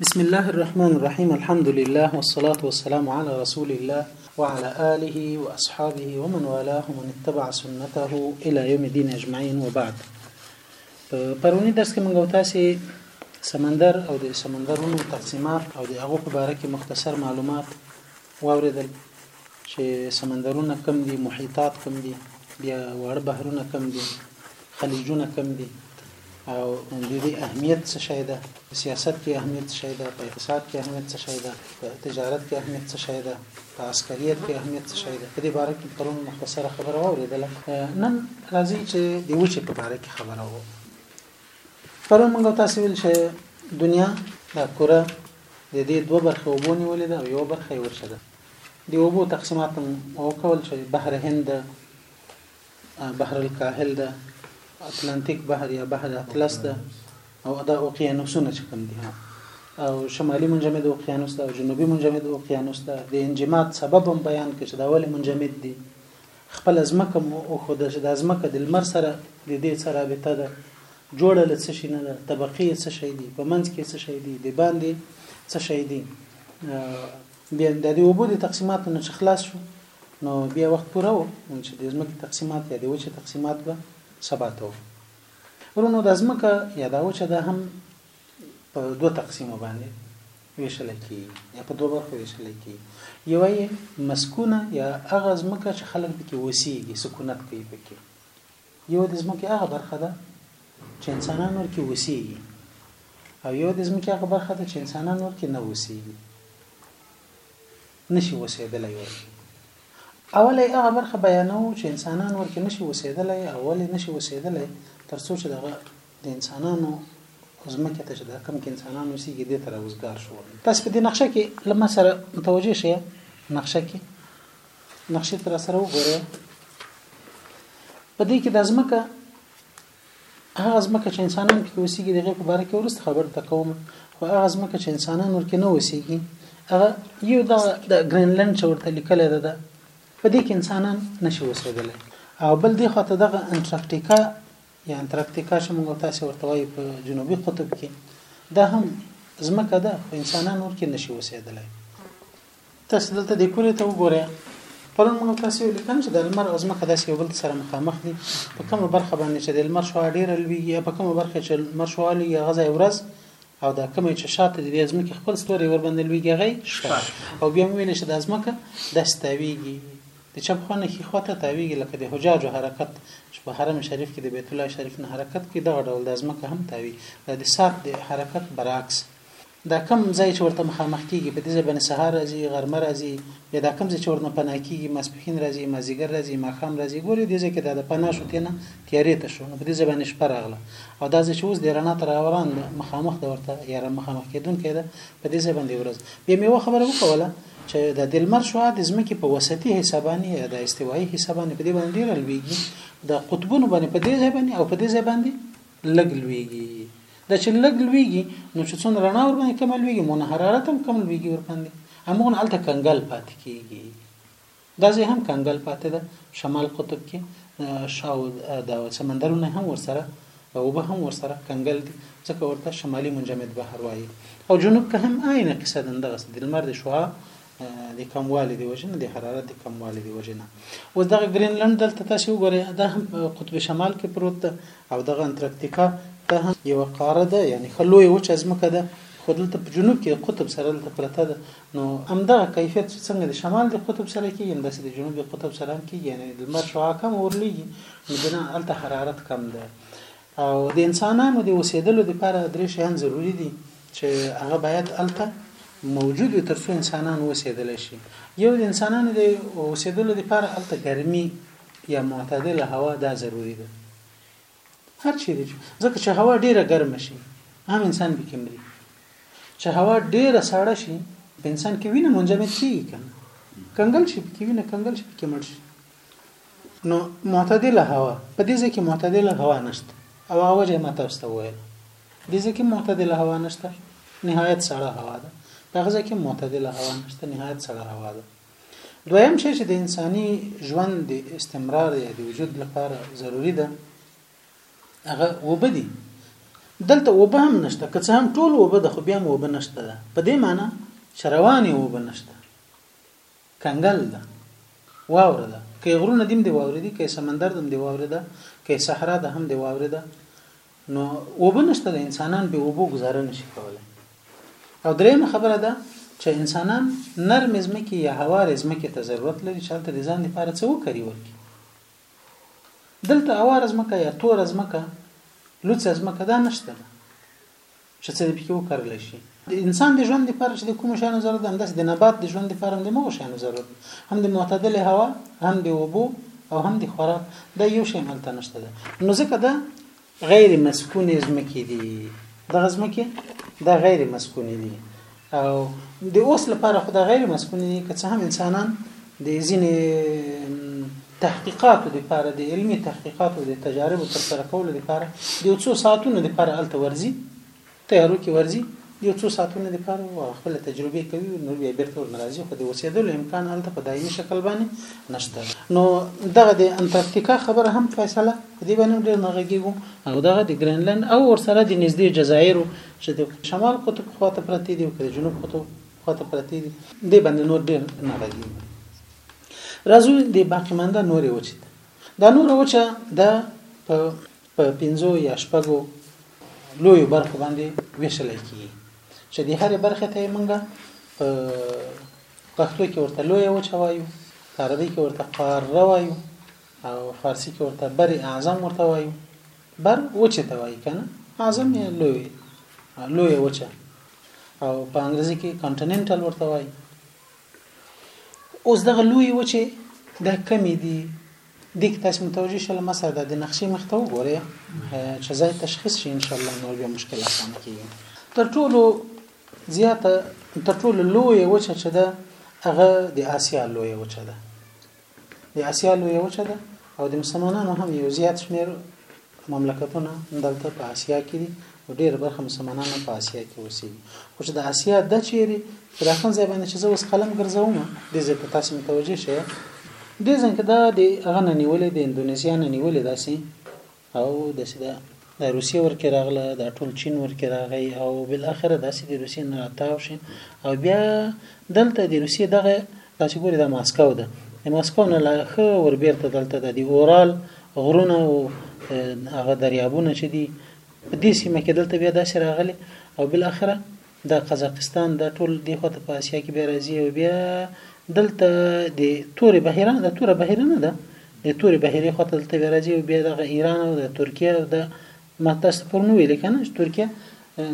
بسم الله الرحمن الرحيم الحمد لله والصلاة والسلام على رسول الله وعلى آله وأصحابه ومن والاه ومن اتبع سنته إلى يوم الدين أجمعين وبعد پرونی درس کې موږ تاسو سمندر او د سمندرونو تقسیمات او د هغو په اړه کې مختصر معلومات واوریدل چې سمندرونه کم دي، محیطات کم دي، بیا واړه بحرونه کم دي، خلیجونه کم دي او د دې اهمیت څه شی ده سیاست کې اهمیت څه شی ده په اقتصاد کې اهمیت څه شی ده په تجارت کې اهمیت څه شی ده په عسکریت کې اهمیت څه شی ده په دې باره کې پرون مختصره خبره واورېدله نن راځي چې د وچې په باره کې خبره وو پرون موږ تاسو ویل چې دنیا دا کره د دې دوه برخې وبونی ولې ده او یو برخه یې ورشه ده د اوبو تقسیمات هم وکول چې بحر هند ده بحر الکاهل ده اتلانتیک بحر یا بحر اطلس ده او دا اوقیانوسونه چې کوم دي او شمالي منجمد اوقیانوس ده او جنوبي منجمد اوقیانوس ده د انجماد سبب هم بیان کړي چې دا ولې منجمد دي خپل ځمکه مو او خو د ځمکه د لمر سره د دې سره رابطه ده جوړه له څه شي نه ده طبقې څه شي دي په منځ کې څه شي دي د باندې څه شي دي بیا دا د اوبو د تقسیماتو نه چې خلاص شو نو بیا وخت پوره و چې د ځمکې تقسیمات یا د وچې تقسیمات به سبا ته وو ورونو د ځمکه یا دا وچه ده هم په دوه تقسیمو باندې ویشل کی یا په دوه برخو ویشل کی یو یې مسکونه یا هغه ځمکه چې خلک پکې وسیږي سکونت کوي پکې یوه د ځمکې هغه برخه ده چې انسانان ورکې اوسېږي او یوه د ځمکې هغه برخه ده چې انسانان ورکې نه اوسېږي نشي اوسېدلی ورکې اولی هغه برخه بیانوو چې انسانان ورکې نشي اوسېدلی او ولې نشي اوسېدلی تر څو چې دغه د انسانانو ځمکې ته چې د کم کې انسانان اوسېږي دې ته راوزګار شو تاسو په دې نقشه کې له ما سره متوجه شئ نقشه کې نقشې تر سره وګورئ په دې کې د ځمکه هغه ځمکه چې انسانان پکې اوسېږي دغه په اړه کې ورسته خبر تکوم خو هغه ځمکه چې انسانان ورکې نه اوسېږي هغه یو د د ګرینلند چې ورته لیکل ده په دې کې انسانان نشي اوسېدلی او بل دی خو ته دغه انټارکټیکا یا انټارکټیکا چې موږ تاسو ورته وایي په جنوبي قطب کې دا هم ځمکه ده خو انسانان ورکې نشي اوسېدلی تاسو دلته د کورې ته وګورئ پرون موږ تاسو یو لیکل چې د لمر او ځمکه داسې یو بل سره مخامخ دي په کومه برخه باندې چې د لمر شوا ډیره لویږي یا په کومه برخه چې لمر شوا لویږي هغه ځای ورځ او دا کومه چې شاته د ځمکې خپل ستوري ور باندې لویږي هغه شپه او بیا موږ ویل چې د ځمکه داسې تاویږي د چپ خو نه خي خواته تاویږي لکه د حجاج حرکت چې په حرم شریف کې د بیت الله شریف نه حرکت کې دغه ډول د ځمکه هم تاوی د سات د حرکت برعکس دا کوم ځای چې ورته مخامخ کېږي، په دې ځای باندې سهار راځي، غرمه راځي، یا دا کوم ځای چې ورنه پناه کېږي، ماسپښین راځي، مازدیګر راځي، ماښام راځي، ګوري دې ځای کې دا د پناه شو تېنه تیارې ته شو، نو په دې ځای باندې شپه راغله او دا ځای چې اوس دی رڼا ته راوران ده، مخامخ ده ورته یا را مخامخ کېدونکی ده، په دې ځای باندې ورځ. بیا مې یوه خبره وکوله چې دا د لمر شعاع د ځمکې په وسطي حصه باندې یا دا استوایي حصه باندې په دې باندې ډېره لوېږي، دا قطبونو باندې په دې ځای باندې او په دې ځای باندې لږ لویږي دا چې لږ لویږي نو چې څومره رڼا ور باندې کم لویږي مون حرارت هم کم لویږي ور باندې همغه هلته کنګل پاتې کیږي دا ځای هم کنګل پاتې ده شمال قطب کې شاو دا سمندرونه هم ورسره او به هم ورسره کنګل دي ځکه ورته شمالي منجمد بحر وایي او جنوب که هم عین قصه دغه د لمر د شعاع د کموالي دی وجنه د حرارت د کموالي دی وجنه اوس دغه ګرینلند دلته تاسو وګورئ دا هم قطب شمال کې پروت ده او دغه انتارکتیکا دا هم یو قاره ده یعنی خلوی وچ ازمکه ده خو دلته په جنوب کې قطب سره دلته پرته ده نو همدغه کیفیت چې څنګه د شمال د قطب سره کېږي همداسې د جنوب د قطب سره هم کېږي یعنې لمر شعاع کم اورلېږي نو بنا هلته حرارت کم دی او د انسانانو د اوسیدلو د پاره درې شیان ضروري دي چې هغه باید الته موجود وي ترڅو انسانان اوسیدل شي یو د انسانانو د اوسیدلو د پاره الته ګرمي یا معتدله هوا دا ضروري ده هر چیرې ځکه چې هوا ډیره ګرمه شي هم انسان به کمري چې هوا ډیره سړه شي په انسان کې وینه منجمد کیږي کنه کنګل شي پکې وینه کنګل شي پکې مړ شي نو معتدله هوا په دې ځکه معتدله هوا نشته او هغه وجه ما تاسو ته وویل دې ځکه معتدله هوا نشته نهایت سړه هوا ده په هغه ځکه معتدله هوا نشته نهایت سړه هوا ده دویم شی چې د انساني ژوند د استمرار یا د وجود لپاره ضروری ده هغه وبدي دلته وبه هم نشته که څه هم ټول وبه د خو بیا هم وبه نشته ده په دې معنی چې روانې وبه نشته کنګل ده واوره ده که یې غرونه دیم دې واورې دي که یې سمندر دم دې واورې ده که یې صحرا ده هم دې واورې ده نو اوبه نشته د انسانان به اوبو گزاره نشي کولای او درېمه خبره ده چې انسانان نرم ځمکې یا هوار ځمکې ته ضرورت لري چې هلته د ځان لپاره څه وکړي ورکي دلته هوار ځمکه یا تور ځمکه لوڅه ځمکه دا نشته ده چې څه دې پکې وکرلی شي. د انسان د ژوند لپاره چې د کومو شیانو ضرورت ده، همداسې د نبات د ژوند لپاره هم د همغو شیانو ضرورت ده. هم د معتدلې هوا، هم د اوبو او هم د خوراک. دا یو شی هم هلته نشته ده. نو ځکه دا غیر مسکونې ځمکې دي. دغه ځمکې دا غیر مسکونې دي. او د اوس لپاره خو دا غیر مسکونی دی که څه هم انسانان د ځینې تحقیقاتو لپاره د علمي تحقیقاتو د تجاربو تر سره کولو لپاره د یو څو ساعتونو لپاره هلته ورځي تیارو کې ورځي د یو څو ساعتونو لپاره او خپل تجربې کوي نو بیا بیرته ورنه راځي خو د اوسېدلو امکان هلته په دایمي شکل باندې نشته نو دغه د انټارکټیکا خبره هم فیصله په دې باندې ډېر نه غږېږو او دغه د ګرینلند او ورسره د نږدې جزایرو چې د شمال قطب خوا ته پرتې دي او که د جنوب قطب خوا ته پرتې دي دې باندې نور ډېر نه غږېږي راځو د باقي مانده نورې وچې ته دا نوره وچه دا په په پنځو یا شپږو لویو برخو باندې ویشل کیږي چې د هرې برخې ته موږ په پښتو کې ورته لوی وچه وایو په عربي کې ورته قاره وایو او فارسی کې ورته بر اعظم ورته وایو بر وچه ته وایي کنه اعظم یې لوی لوی وچه او په انګریزي کې کانټیننټل ورته وایي اوس دغه لوی وچه د کمی دی دیک تاسو متوجه شول ما سره د نقشې مخته وګورئ چې ځای تشخیص شي ان شاء الله نو بیا مشکل اسانه کیږي تر ټولو زیاته تر ټولو لوی وچه چې ده هغه د آسیا لوی وچه ده د اسیا لویه وچه ده او د مسلمانانو هم یو زیات شمیر مملکتونه دلته په اسیا کې دي او ډېر برخه مسلمانان په اسیا کې اوسېږي خو چې د اسیا د چیرې په داخل ځای باندې چې زه اوس قلم ګرځوم د زه په تاسو متوجه شئ دې ځکه دا د غنه نیولې د انډونیزیا نه نیولې داسې او داسې ده دا روسیه ورکې راغله دا ټول چین ورکې راغی او بالاخره داسې د روسیې نه راتاو شي او بیا دلته د روسیې دغه تاسو ګوري دا ماسکو ده د ماسکو نه لا ښه وربیرته دلته د اورال غرونه او هغه دریابونه چې دي په دې سیمه کې دلته بیا داسې راغلي او بالاخره دا قزاقستان دا ټول دی خواته په اسیا کې بیا راځي او بیا دلته د تورې بحیره د توره بحیره نه ده د تورې بحیرې خواته دلته بیا راځي او بیا دغه ایران او د ترکیه او د ما تاسو پر نو ویل کنه چې ترکیه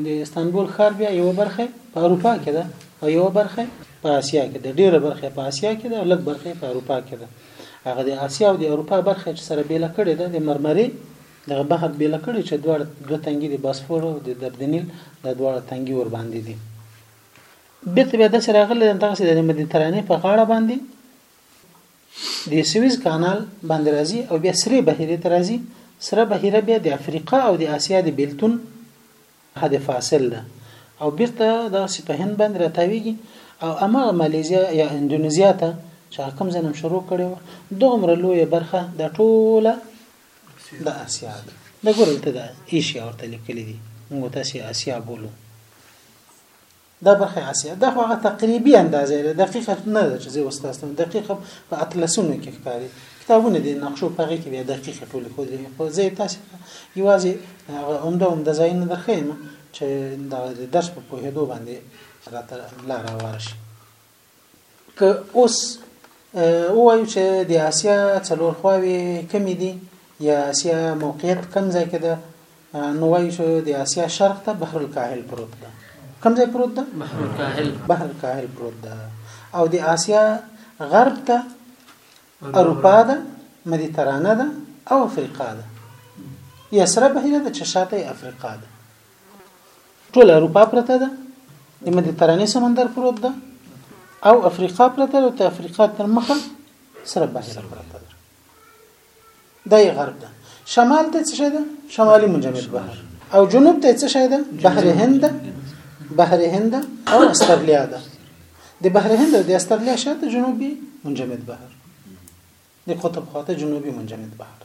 د استانبول ښار بیا یو برخه په اروپا کې ده او یو برخه په اسیا کې ده ډیره برخه په اسیا کې ده او لږ برخه په اروپا کې ده هغه د اسیا او د اروپا برخه چې سره بیل کړي ده د مرمري دغه بحر بېله کړی چه دواړه دوه تنګی دی باسفور او د دردنیل دا دواړه تنګی ور باندې دي بیرته بیا داسې راغلی دغه سي د مدیترانې په غاړه باندې د سویز کانال باندې راځي او بیا سری بهیره ته راځي سره بهیره بیا د افریقا او د اسیا د بیلتون حد فاصل ده او بیرته د سپهن باندې راتاویږي او اما مالیزیا یا اندونیزیا ته چې کوم ځنم شروع کړي و دومره لوی برخه د ټوله د اسیا ده دا ګوره دلته د ایشیا ورته لیکلي دي موږ تاسو اسیا بولو دا برخه اسیا دا خو هغه تقریبي اندازې ده دقیقه نه ده چې زه وستاسو دقیقه په اتلسونو کې ښکاري کتابونه دي نقشو په هغه کې بیا دقیقه ټول خو دي خو زه تاسو یوازې هغه عمده عمده ځایونه درخېم چې د درس په پوهېدو باندې راته لار ورشي که اوس وایو چې د آسیا څلور خواوې کمی دي یا آسیا موقعیت کم ځای کې ده نو وایو چې د آسیا شرق ته بحر الکاهل پروت ده کم ځای پروت ده بحر الکاهل بحر الکاهل پروت ده او د آسیا غرب ته اروپا ده مدیترانه ده او افریقا ده یسره بحیره ده چې شاته افریقا ده ټول اروپا پرته ده د مدیترانې سمندر پروت ده او افریقا پرته ده او ته افریقا تر مخه سره بحر پرته ده دا یې غرب ده شمال ته څه ده شمالي منجمد بحر او جنوب ته څه ده بحر هند بحر هند او استرالیا ده د بحر هند او د استرالیا شاته جنوبي منجمد بحر د قطب خواته جنوبي منجمد بحر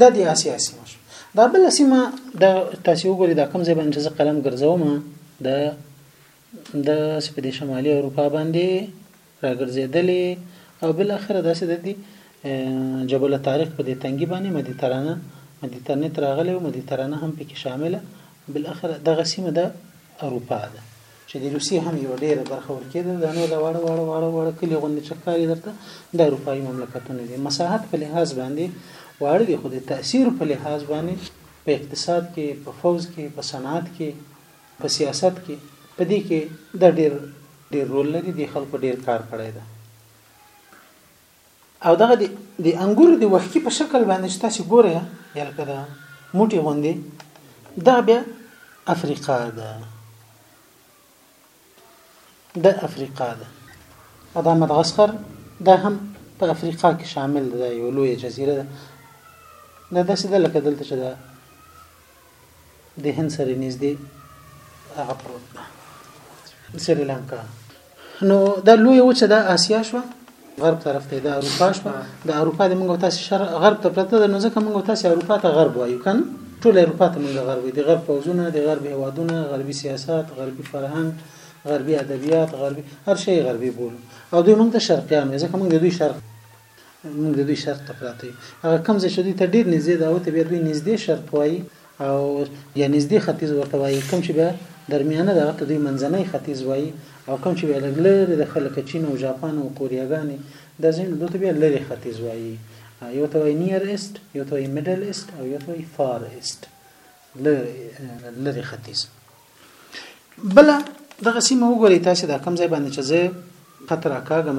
دا د اسیا سیمه شو دا بل سیمه د تاسو وګورئ دا کوم ځای باندې چې قلم ګرځوم د د سپدې شمالي اروپا باندې راګرځېدلې او بل اخر داسې د دې جبل طارق په دې تنګي باندې مدیترانه مدیترانه تراغله او مدیترانه هم پکې شامله بل اخر دغه سیمه د اروپا ده چې د روسیې هم یوه ډېره برخه ورکې ده دا نور دا واړه واړه واړه واړه کلي غوندې چې ښکاري درته د اروپایي مملکتونه دي مساحت په لحاظ باندې واړه دي خو د تاثیر په لحاظ باندې په اقتصاد کې په فوز کې په صنعت کې په سیاست کې په دې کې دا ډېر ډېر رول لري د خلکو ډېر کار کړی دی او دغه د د انګورو د وښکی په شکل باندې چې تاسو ګورئ یلکه دا موټي غوندي دا بیا افریقا ده د افریقا ده او دا مدغسکر دا هم په افریقا کې شامل ده یو لوی جزیره ده دا داسې ده لکه دلته چې دا د هند سره نږدې هغه پروت ده سریلانکا نو دا لوی وچه د آسیا شو غرب طرف ته د اروپا شو د اروپا د موږ تاسو شر غرب ته پرته د نو ځکه موږ تاسو اروپا ته غرب وایو کنه ټول اروپا ته موږ غرب دي غرب پوزونه د غرب هوادونه غربي سیاست غربي فرهنګ غربي ادبیات غربي هر شی غربي بولو او دوی موږ ته شرقیان ځکه موږ د دوی شرق موږ د دوی شرط ته پراته یو هغه کوم ځای چې دوی ته ډیر نږدې ده او ته بیا دوی نږدې شرط وایي او یا نږدې ختیځ ورته وایي کوم چې بیا درمیانه ده ته دوی منځنۍ ختیځ وایي او کوم چې بیا لري د خلک چین او جاپان او کوریاګانې د ځین دوی ته بیا لري ختیځ وایي یو ته وایي نیر ایست یو ته وایي میډل ایست او یو ته وایي فار ایست لري ختیځ بل دغه سیمه وګورئ تاسو دا کوم ځای باندې چې زه قطر اکاګم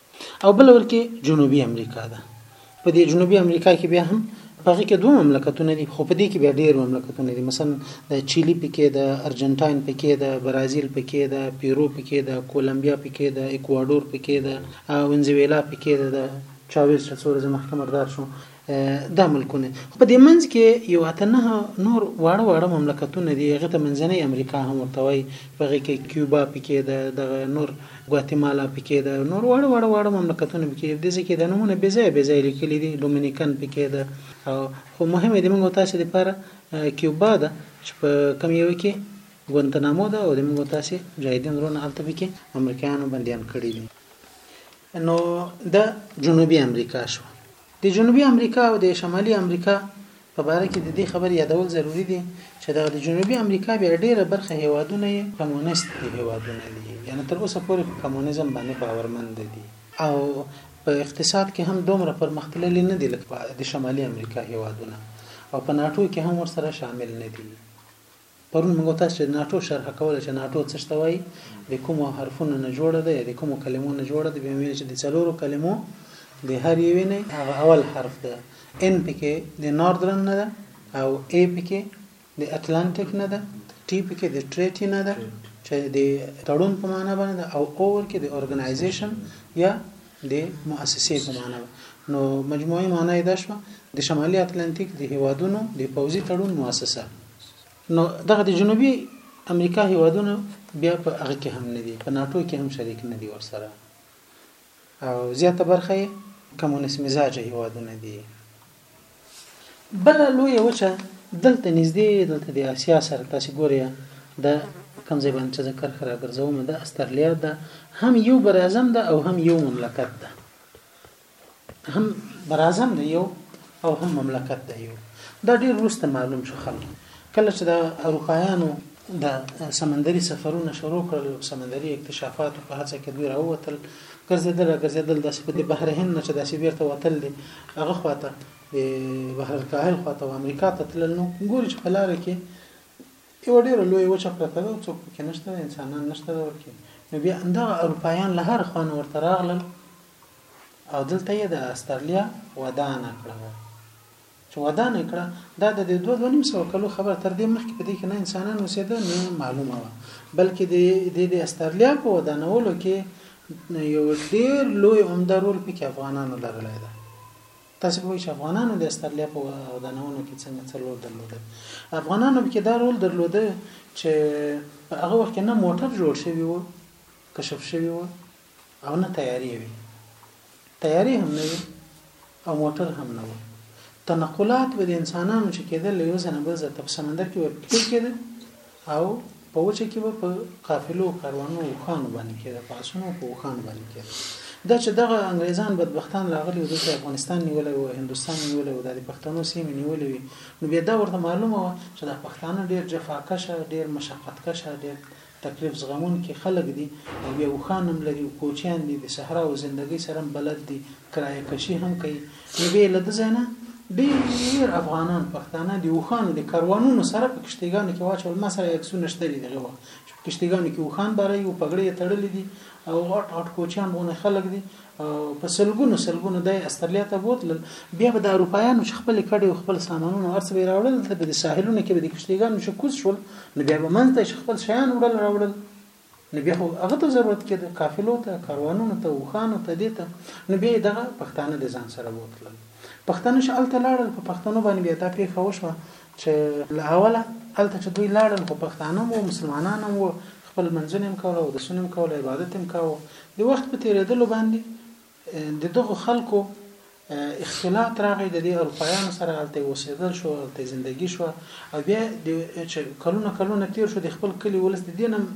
او بل ورکه جنوبي امریکا ده په دې جنوبي امریکا کې بیا هم په هغه کې دوه مملکتونه دي خو په دې کې بیا ډېر مملکتونه دي مثلا د چيلي پکې د ارجنټاین پکې د برازیل پکې د پیرو پکې د کولمبیا پکې د اکوادور پکې د وینزویلا پکې د چاویز چې څو ورځې مخکې مردار شو دا ملکونه خو په دې منځ کې یو اته نه نور واړه واړه مملکتونه دي هغه ته منځنۍ امریکا هم ورته وایي په هغه کې کیوبا پکې ده دغه نور ګواتیمالا پکې ده نور واړه واړه واړه مملکتونه پکې دي دې ځکه د نمونه بې ځای بې ځای لیکلي دي ډومینیکن پکې ده او خو مهمه دې موږ تاسو لپاره کیوبا ده چې په کم یو کې ګونتنامو ده او د موږ تاسو مجاهدین ورونه الته پکې امریکایانو بندیان کړی دي نو دا جنوبي امریکا شو د جنوبي امریکا او د شمالي امریکا په باره کې د دې خبر یادول ضروری دي چې دا د جنوبي امریکا بیا ډیره برخه هیوادونه یې کمونیست دي هیوادونه دي یعنی تر اوسه پورې په کمونیزم باندې باورمند دي او په اقتصاد کې هم دومره پرمختللي نه دي لکه د شمالي امریکا هیوادونه او په ناټو کې هم ورسره شامل نه دي پرون موږ تاسو چې ناټو شرح کوله چې ناټو څه ته وایي د کومو حرفونو نه جوړه ده یا د کومو کلمو نه جوړه ده به ویل چې د څلورو کلمو د هر یوې نه هغه اول حرف ده ان پکې د ناردرن نه ده او ای پکې د اتلانټیک نه ده ټي پکې د ټریټي نه ده چې د تړون په معنا باندې ده او اور کې د اورګنایزیشن یا د مؤسسې په معنا نو مجموعي معنا یې دا شوه د شمالي اتلانتیک د هیوادونو د پوځي تړون مؤسسه نو دغه د جنوبي امریکا هیوادونه بیا په هغه کې هم نه دي په ناتو کې هم شریک نه دي ورسره او زیاته برخه یې کمونیست مزاج هیوادونه دي بل لوی وچه دلته نږدې دلته د اسیا سره تاسو ګورئ د کوم ځای باندې چې زه کرښه راګرځوم د استرالیا ده هم یو بر اعظم ده او هم یو مملکت ده هم براعظم دی یو او هم مملکت دی یو دا ډیر وروسته معلوم شو خلک کله چې د اروپایانو د سمندري سفرونه شروع کړل او سمندري اکتشافات په هڅه کې دوی راووتل ګرځېدل ګرځېدل داسې په دې بحر هند نه چې داسې بیرته وتل دي هغه خواته د بحر الکاهل خواته او امریکا ته تلل نو ګوري چې په لاره کې یو ډېر لوی وچه پرته ده څوک پکې نشته انسانان نشته ورکې نو بیا همدغه اروپایان له هر خوانه ورته راغلل او دلته یې د استرلیا ودانه کړه ده چې ودانه یې کړه دا د دې دوه دوه نیم سوه کلو خبره تر دې مخکې په دې کې نه انسانان اوسېده نه معلومه وه بلکې د دې د استرلیا په ودانولو کې یو ډېر لوی عمده رول پکې افغانانو لرلی ده تاسو به وایئ افغانانو د استرلیا په ودانولو کې څنګه څه رول درلوده افغانانو کې دا رول درلوده چې په هغه وخت کې نه موټر جوړ شوی و کشف شوی و او نه طیارې وې. طیارې هم نه وې او موټر هم نه وو. تنقلات به د انسانانو چې کېدل له یو ځای نه بل ځای ته په سمندر کې به پټېل کېدل او په وچه کې به په قافلو کاروانو او خانو باندې کېده په اسونو او په خانو باندې کېده دا چې دغه انګريزان بدبختان راغلي د افغانستان نیولې او هندستان نیولې او د پښتنو سیمې نیولې وي نو بیا دا ورته معلومه و چې د پښتانه ډېر جفاکشه ډېر مشقتکشه ډېر تکلیف زغمونکي خلک دي او بیا اوښان هم لري او کوچیان دي، د صحرا او زندګۍ سره هم بلد دي، کرایه کشي هم کوي، نو بیا یې له ده ځای نه ډېر افغانان، پښتانه، د اوښانو د کاروانونو سره په کښتیګانو کې واچول، ما سره یې عکسونه شته دي د هغه وخت چې په کښتیګانو کې اوښان باري او پګړۍ یې تړلې دي او غټ غټ کوچیان غوندې خلک دي. او په سلګونو سلګونو د استرالیا ته بوتلل بیا به د اروپایانو چې خپل کډې او خپل سامانونه او ارڅ به راوړل ته به د ساحلونو کې به د کشتیګانو چې کوز شول نو بیا به منځ ته خپل شیان وړل راوړل نو بیا خو هغه ته ضرورت کېده قافلو ته کاروانونو ته وخانو ته دې ته نو بیا دغه پښتانه د ځان سره بوتلل پښتانه چې هلته لاړل په پښتنو باندې بیا دا پېښه وشوه چې له اوله هلته چې دوی لاړل خو پښتانه هم وو، مسلمانان هم وو، خپل لمنځونه یې هم کول، اودسونه یې هم کول، عبادت یې هم کاوه. د وخت په تېرېدلو باندې د دغو خلکو اختلاط راغی د دې اروپایانو سره هلته اوسېدل شو هلته زندگی شو او بیا چې کلونه کلونه تیر شو د خپل کلی ولس د دینم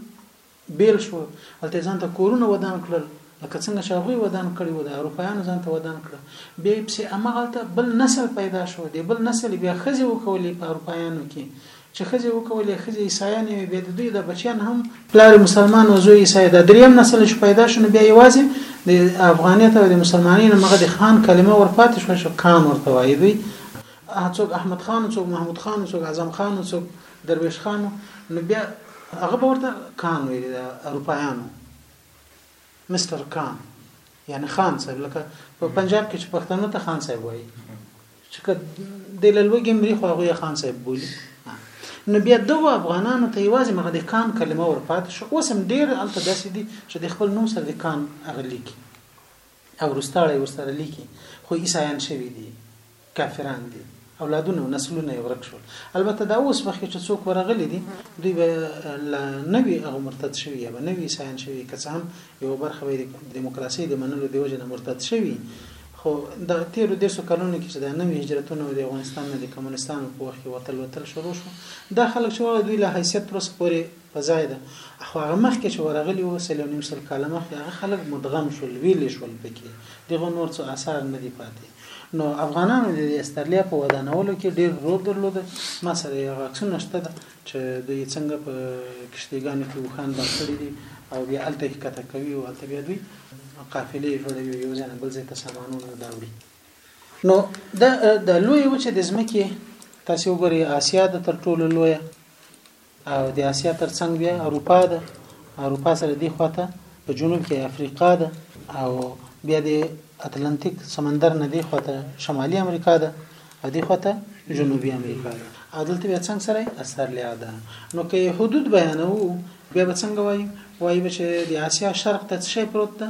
بېل شو، هلته یې ځان ته کورونه ودان کړل، لکه څنګه چې هغوی ودان کړي وو، د اروپایانو ځان ته ودان کړه، بیا یې پسې هماغلته بل نسل پیدا شو، دې بل نسل بیا ښځې وکولې په اروپایانو کې چې ښځې وکولې، ښځې عیسایانې وې، بیا د دوی دا بچیان هم پلار مسلمان او زوی عیسای، دا دریم نسل چې پیدا شو نو بیا یوازې د افغانیت او د مسلمانۍ نه مغه د خان کلمه ورپاتې شو چې خان ورته وایي دوی څوک احمد خان څوک محمود خان څوک اعظم خان څوک درویش خان نو بیا هغه به ورته کان ویلي د اروپایانو مستر کان یعنی خان صاحب لکه په پنجاب کې چې پښتنو ته خان صاحب وایي چې د لوګي مري خو هغه خان صاحب بولی نو بیا دغه افغانانو ته یوازې مغه د کان کلمه ورپات شو اوس هم ډیر الته داسې دي چې د خپل نوم سره د کان اغلی کی او روستاړی ورسره لیکي خو عیسایان شوي دي کافران دي اولادونه او نسلونه یې ورک شول البته دا اوس وخت چې څوک ورغلي دي دوی به لا نوي هغه مرتد شوي یا به نوي عیسایان شوي که څه هم یو برخه به د دیموکراسۍ د منلو د وجې نه مرتد شوي خو د تیرو دیرشو کلونو کې چې دا نوي هجرتونه د افغانستان نه د کمونستانو په وخت کې وتل وتل شروع شو دا خلک چې وړه دوی له حیثیت پروسه پورې په ځای ده اخو هغه مخکې چې ورغلي وو سل او نیم سل کاله مخکې هغه خلک مدغم شول ویلې شول پکې دغه نور څه آثار نه دي پاتې نو افغانانو د استرلیا په ودانولو کې ډیر رول درلود ما سره یو عکسونه شته ده چې دوی څنګه په کشتیګانو کې وخان بند کړي دي او بیا الته کې کته کوي او الته بیا دوی قافلې جوړوي یو ځای نه بل ځای ته سامانونه داوړي نو د د لوی وچه د ځمکې تاسو وګورئ آسیا د تر ټولو لویه او د اسیا ترڅنګ بیا اروپا ده اروپا سره دی خواته په جنوب کې افریقا ده او بیا د اتلانتیک سمندر نه دی خواته شمالي امریکا ده او دی خواته جنوبي امریکا ده او دلته بیا څنګه سره استرالیا ده نو که حدود بیانو بیا به څنګه وایي وایي به چې د اسیا شرق ته څه پروت ده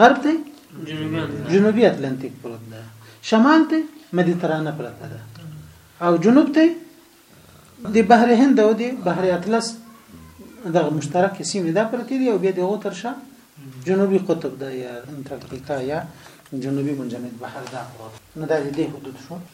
غرب ته جنوبي اتلانتیک پروت ده شمال ته مدیترانه پرته ده او جنوب ته د بحر هند او د بحر اطلس دغه مشترک سیمه ده پرته دی او بیا دغه ترشه جنوبي قطب ده یا انتارکتیکا یا جنوبي منجمد بحر ده نو دا د دې حدود شو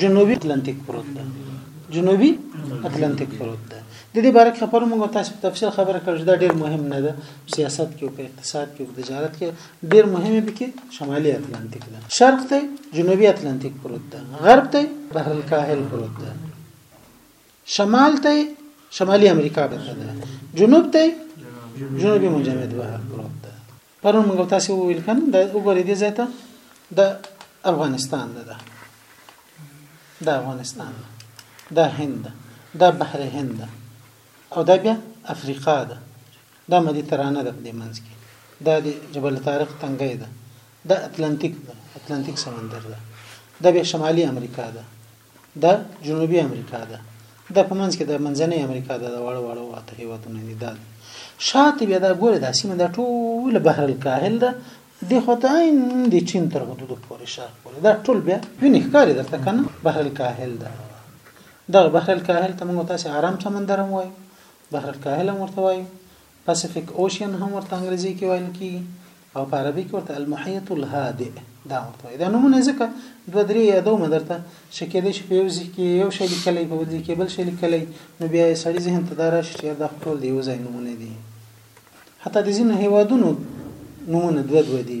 جنوبي اتلانتیک پروت ده جنوبي اتلانتیک پروت ده د دې باره کې خبر موږ تاسو په تفصیل خبره کړو دا ډیر مهم نه ده سیاست کې او په اقتصاد کې او تجارت کې ډیر مهم به کې شمالي اتلانتیک ده شرق ته جنوبي اتلانتیک پروت ده غرب ته بحر الکاهل پروت ده شمال ته شمالي امریکا پروت ده جنوب ته جنوبي مجمد بحر پروت ده پرون موږ تاسو وویل کنه د وګورې دې ځای ته د افغانستان ده ده د افغانستان ده دا هند ده دا بحر هند ده او دا بیا افریقا ده دا مدیترانه ده په دې منځ کې دا د جبل طارق تنګی ده دا اتلانتیک ده اتلانتیک سمندر ده دا بیا شمالي امریکا ده دا جنوبي امریکا ده دا په منځ کې د منځنۍ امریکا د واړه واړه واته هیوادونه دي دا شاته بیا دا ګوره دا سیمه دا ټول بحر الکاهل ده د خدای د چین تر حدود پورې شرق پورې دا ټول بیا ویني ښکاری درته کنه بحر الکاهل ده دا بحر الکاهل ته موږ تاسو آرام سمندر هم وایو بحر الکاهل هم ورته وایو پاسیفیک اوشین هم ورته انګریزي کې ویل کیږي او په عربي کې ورته المحیط الهادئ دا ورته وایي دا نمونه ځکه دوه درې یادوم درته چې کېدای شي په یو ځای کې یو شی لیکلی په بل ځای کې بل شی لیکلی نو بیا یې سړي ذهن ته دا راشي چې دا خو ټول د یو ځای نمونه دي حتی د ځینو هیوادونو نمونه دوه دوه دي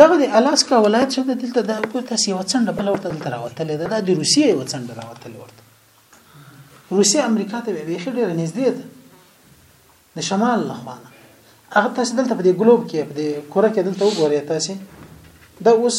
دغه د الاسکا ولایت شته دلته د کوته یو څنډه بل ورته دلته راوتلې ده د روسیې یو څنډه راوتلې ورته روسیه امریکا ته به خې ډېر نږدې ده د شمال له خوانه هغه تاسو دلته په دې ګلوب کې په دې کره کې دلته وګورئ تاسو دا اوس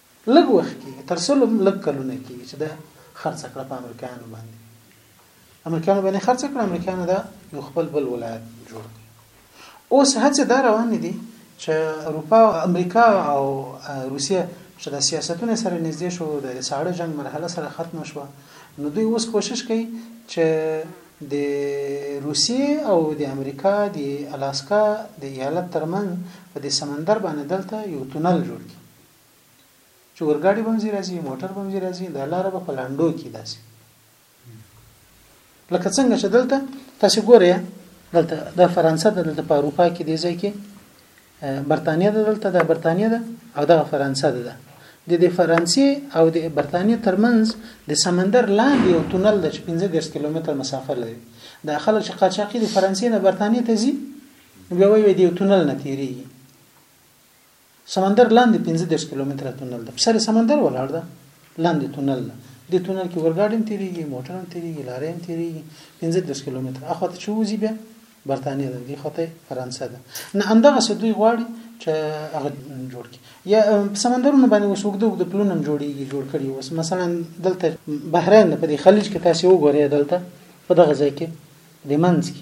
لږ وخت کېږي تر سلو لږ کلونه کېږي چې دا خرڅه کړه په امریکایانو باندې امریکایانو باندې خرڅه کړه امریکایانو دا یو خپل بل ولایت جوړ کړ اوس هڅه دا روانې دي چې اروپا امریکا او روسیه چې د سیاستونو سره نږدې شو د ساړه جنگ مرحله سره ختمه شو نو دوی اوس کوشش کوي چې د روسیې او د امریکا د الاسکا د ایالت ترمن په د سمندر باندې دلته یو تونل جوړ کړي چې اورګاډي به مزي راځي موټر به مزي راځي دا لار به په لانډو کې داسي لکه څنګه چې دلته تاسو ګورئ دلته د فرانسه د دلته په اروپا کې دی ځای کې برتانیا د دلته د برتانیا ده او د فرانسه ده ده د د فرانسې او د برتانیې ترمنځ د سمندر لاندې یو تونل د 15 کیلومتر مسافه لري د خلک چې قاچاقي د فرانسې نه برتانیې ته ځي بیا وایي د یو تونل نه تیریږي سمندر لاندې پنځه دېرش کیلومتره تونل ده په سر سمندر ولاړ ده لاندې تونل ده دې تونل کې اورګاډي هم تېرېږي موټر هم تېرېږي لارۍ هم تېرېږي پنځه دېرش کیلومتره اخوا ته چې ووځي بیا برتانیه ده دې خوا ته فرانسه ده نه همدغسې دوی غواړي چې هغه جوړ کړي یا په سمندرونو باندې اوس اوږده اوږده پلونه هم جوړېږي جوړ کړي اوس مثلا دلته بحرین په دې خلیج کې تاسې وګورئ دلته په دغه ځای کې د منځ کې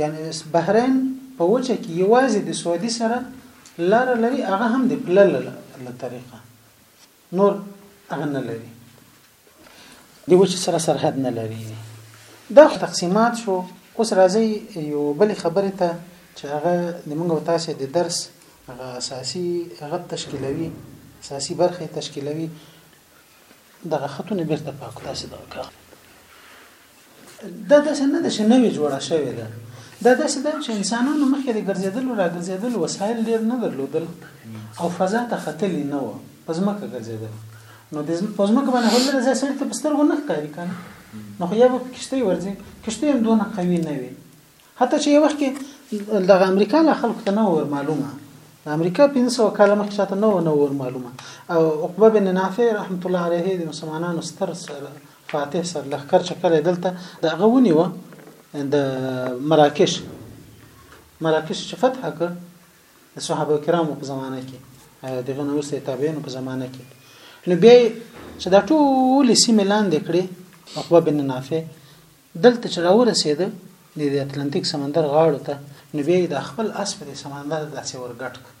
یعنی بحرین په وچه کې یوازې د سعودي سره لاره لري هغه هم د پله له طریقه نور هغه نه لري د وچې سره سرحد نه لري دا تقسیمات شو اوس راځي یو بل خبره ته چې هغه د موږ او تاسو د درس هغه اساسي هغه تشکیلوي اساسي برخه تشکیلوي دغه خطونه بیرته پاک تاسو دغه کار دا داسې نه ده چې نوې جوړه شوې ده دا داسې ده چې انسانانو مخکې د ګرځېدلو را ګرځېدلو وسایل ډېر نه درلودل او فضا ته ختلی نه و په ځمکه ګرځېدل نو د په ځمکه باندې هلته ځای سړی ته په سترګو نه ښکاري کنه نو خو یا به کشته ورځي کشته هم دونه قوي نه وي حتی چې یو وخت کې دغه امریکا لا خلکو ته نه ور معلومه د امریکا 500 کال مخکې چاته نه نه ور معلومه او عقبه بن نافع رحمت الله علیه د مسلمانانو ستر سر فاتح سر لخر چکر دلته د غونی و د مراکش مراکش چې فتح کړ د صحابه کرامو په زمانه کې دغه نو سه تابعین په زمانه کې نو بیا چې دا ټول سیمه لاندې کړې عقبه بن نافع دلته چې راورسېده، د د اتلانتیک سمندر غاړو ته، نو بیا یې دا خپل اس په دې سمندر داسې ور ګډ کړ.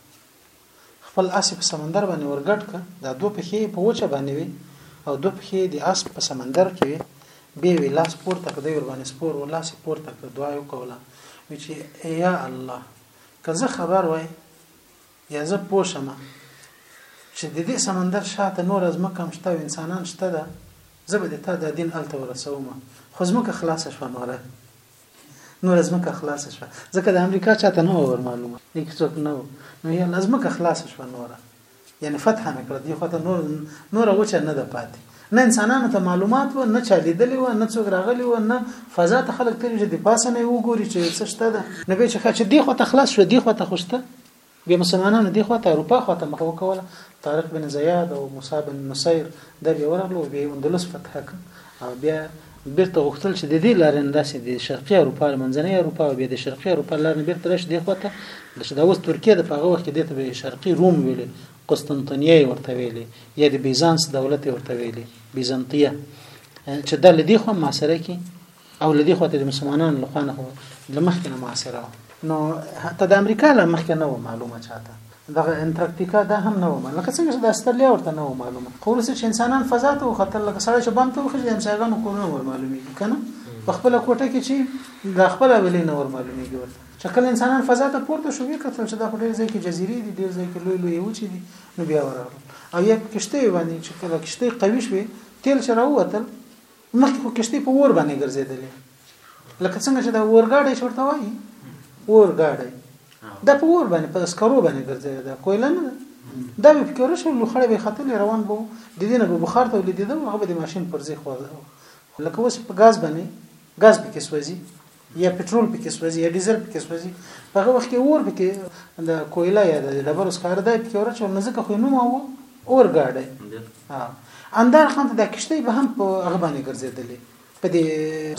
خپل اس یې په سمندر باندې ور ګډ کړ، دا دوه پښې یې په وچه باندې وې او دوه پښې یې د اس په سمندر کې وې، بیا وې لاس پورته کړ، دی ورباندې سپور و، لاس یې پورته کړ، دعا یې وکوله، وې چې ایا الله! که زه خبر وای، یا زه پوه شم چې د دې سمندر شاته نوره ځمکه هم شته او انسانان شته ده زه به د تا دا دین هلته ورسوم خو ځمکه خلاصه شوه نوره نوره ځمکه خلاصه شوه ځکه د امریکا چاته نه ور معلومه لیک څوک نه و نو یا ځمکه خلاصه شوه نوره یعنی فتح مې کړه دی خو ته نور نوره وچه نه ده پاتې نه انسانانو ته معلومات و نه چا لیدلی و نه څوک راغلی و نه فضا ته خلک تللی چې د پاسه نه وګوري چې څه شته ده نو به چې خچ دی خو ته خلاص شو دی خو ته خوشته بیا مسلمانانو دی خوا ته اروپا خوا ته مخه وکوله طارق بن زیاد او موسی بن نصیر دا بیا ورغلو او بیا اندلس فتح کړ او بیا بیرته غوښتل چې د دې لارې نه داسې د شرقي اروپا منځنۍ اروپا او بیا د شرقي اروپا لارې بیرته راشي دی خوا ته چې دا اوس ترکیه د هغه وخت کې دې ته به شرقي روم ویلې قسطنطنیه ورته ویلې یا د بیزانس دولت ورته ویلې بیزنطیه چې دا لدی خو ما سره کې او لدی خو ته د مسلمانانو له خوانه خو د مخکې نه معاصره وه نو حتی د امریکا له مخکې نه و معلومه چاته دغه انټارکټیکا دا هم نه و معلومه لکه څنګه چې د استرالیا ورته نه و معلومه خو ورسې چې انسانان فضا ته وختل لکه سړی چې بم ته وخېږي د همسایګانو کورونه ور معلومېږي که نه په خپله کوټه کې چې د خپل ویلې نه ور معلومېږي ورته چې کله انسانان فضا ته پورته شو وی کتل چې دا په ډېر ځای کې جزیرې دي ډېر ځای کې لوی لوی وچې دي نو بیا ورغلل او یا کشته باندې چې کله کشته قوي شوې تیل چې راووتل مخکې خو کشتۍ په اور باندې ګرځېدلې لکه څنګه چې دا اورګاډی چې ورته وایي اورګاډی دا په اور باندې په سکرو باندې ګرځېده دا کویله نه ده دا به پکې ورشو لوخړې به ختلې روان بو د دې نه به بخار تولیدېده هغه به د ماشین پر ځای خو لکه اوس په غاز باندې غاز پکې سوځي یا پټرول پکې سوځي یا ډیزل پکې سوځي په هغه وخت کې اور پکې د کویلا یا د ډبرو سکاره دی پکې ورچو نو ځکه خو نوم او اور ګاډي ها اندار خان ته د کشته به هم په هغه باندې ګرځېدلې په دې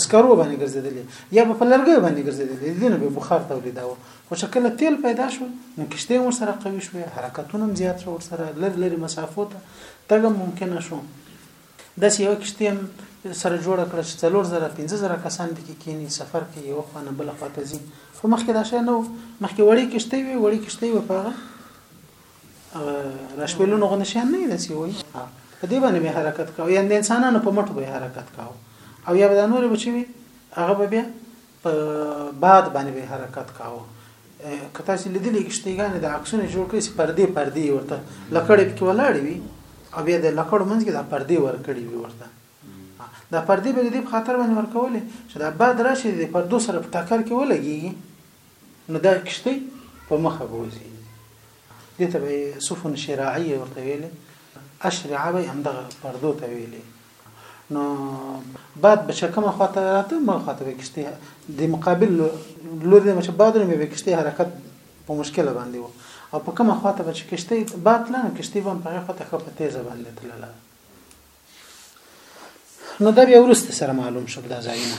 سکرو باندې ګرځېدلې یا په لرګي باندې ګرځېدلې دینه به بخار تولیداوه خو چې کله تیل پیدا شو نو کشته ور سره قوي شو حرکتونه زیات شو ور سره لر لري مسافو ته تګ ممکنه شو داسې یو کشتي هم سره جوړه کړه چې څلور زره پنځه زره کسان پکې کینی سفر کوي یو خو نه بل خواته ځي خو مخکې دا شی نه و مخکې وړې کشتۍ وي وړې کشتۍ وي په هغه راشپېلونو غو نشان نه داسې وي په دې باندې به حرکت کاوه یا د انسانانو په مټو به حرکت کاوه او یا به د نور بچوي هغه به بیا په باد باندې به حرکت کاوه که تاسو لیدلې کشته ګانې د عکسونه جوړ کړي چې پردې پردې ورته لکړې پکې ولاړې وي او بیا د لکړو منځ کې د پردې ور کړې وي ورته دا پردې به دې په خاطر باندې ورکولې چې دا باد راشي د پردو سره په ټکر کې ولګيږي نو دا کشته په مخه بوزي دې ته به سفن شراعيه ورته ویلې اشرعه به همدغه پردو ته ویلې نو باد به چې کومه خواته راته مل خواته به کشته د مقابل لور نه چې باد نه به کشته حرکت په مشکله باندې وو او په کومه خواته به چې کشته باد نه کشته باندې په خواته خو په تیزه باندې تلله نو دا بیا ورسته سره معلوم شو دا ځایونه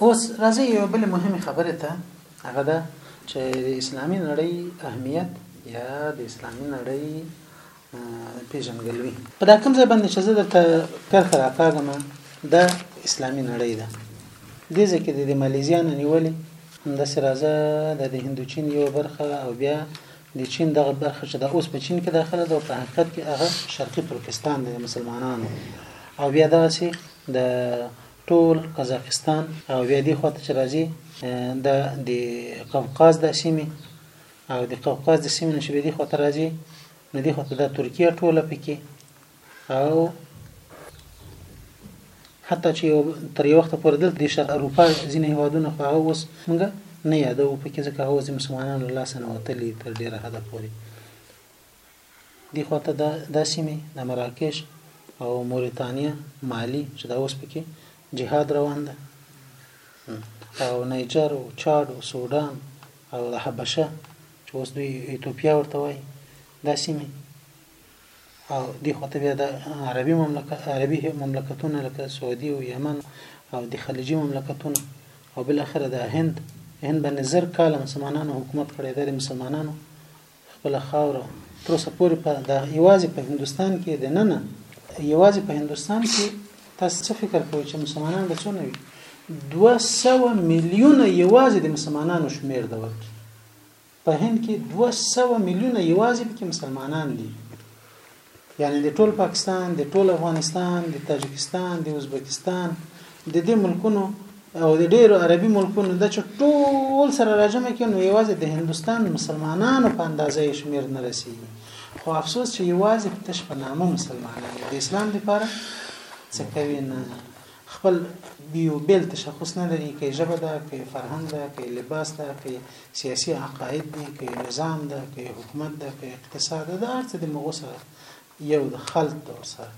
اوس راځي یو بل مهمه خبره ته هغه ده چې د اسلامي نړۍ اهمیت یا د اسلامي نړۍ پیژندګلوي په دا کوم ځای باندې چې زه درته کرښه راکاږم دا اسلامي نړۍ ده دې ځای کې د مالیزیانو نیولې همداسې راځه دا د هندوچین یو برخه او بیا د چین دغه برخه چې دا اوس په چین کې داخله ده او په حقیقت کې هغه شرقي ترکستان دی د مسلمانانو او بیا دغسې د ټول قزاقستان او بیا دې خواته چې راځي دا د قفقاز دا سیمې او د قوقاز د سیمې نه چې به دې خواته راځي نو دې خواته دا ترکیه ټوله پکې او حتی چې تر یو وخت پورې دلته د شرق اروپا ځینې هیوادونه خو هغه اوس موږ نه یادو پکې ځکه هغه اوس مسلمانانو له لاسه نه وتلي تر ډېره حده پورې دې خوا ته دا دا سیمې د مراکش او موریتانیا مالی چې دا اوس پکې جهاد روان ده او نایجر او چاد او سودان او د حبشه چې اوس دوی ایتوپیا ورته وایي دا سیمې او دې خوا ته بیا د عربي مملکت عربي مملکتونه لکه سعودي او یمن او د خلیجي مملکتونه او بل اخره د هند هند باندې زر کاله مسلمانانو حکومت کړی دی د مسلمانانو خپله خاوره تر اوسه پورې په دغه یوازې په هندوستان کې د ننه یوازې په هندوستان کې تاسو څه فکر کوئ چې مسلمانان به څونه وي دوه سوه میلیونه یوازې د مسلمانانو شمیر ده ورکې په هند کې دوه سوه میلیونه یوازې پکې مسلمانان دي یعنې د ټول پاکستان، د ټول افغانستان، د تاجکستان، د ازبکستان، د دې ملکونو او د ډېرو عربي ملکونو دا چې ټول سره راجمع کړي نو یوازې د هندوستان مسلمانانو په اندازه یې شمیر نه رسیږي خو افسوس چې یوازې تش په نامه مسلمانان د اسلام لپاره څه کوي نه خپل بيو بيل تشخص نه لري که ژبه ده که فرهنګ ده که لباس ده که سیاسي عقاید دي که نظام ده که حکومت ده که اقتصاد ده دا هرڅه د مغو سره یو د خلط ده ورسره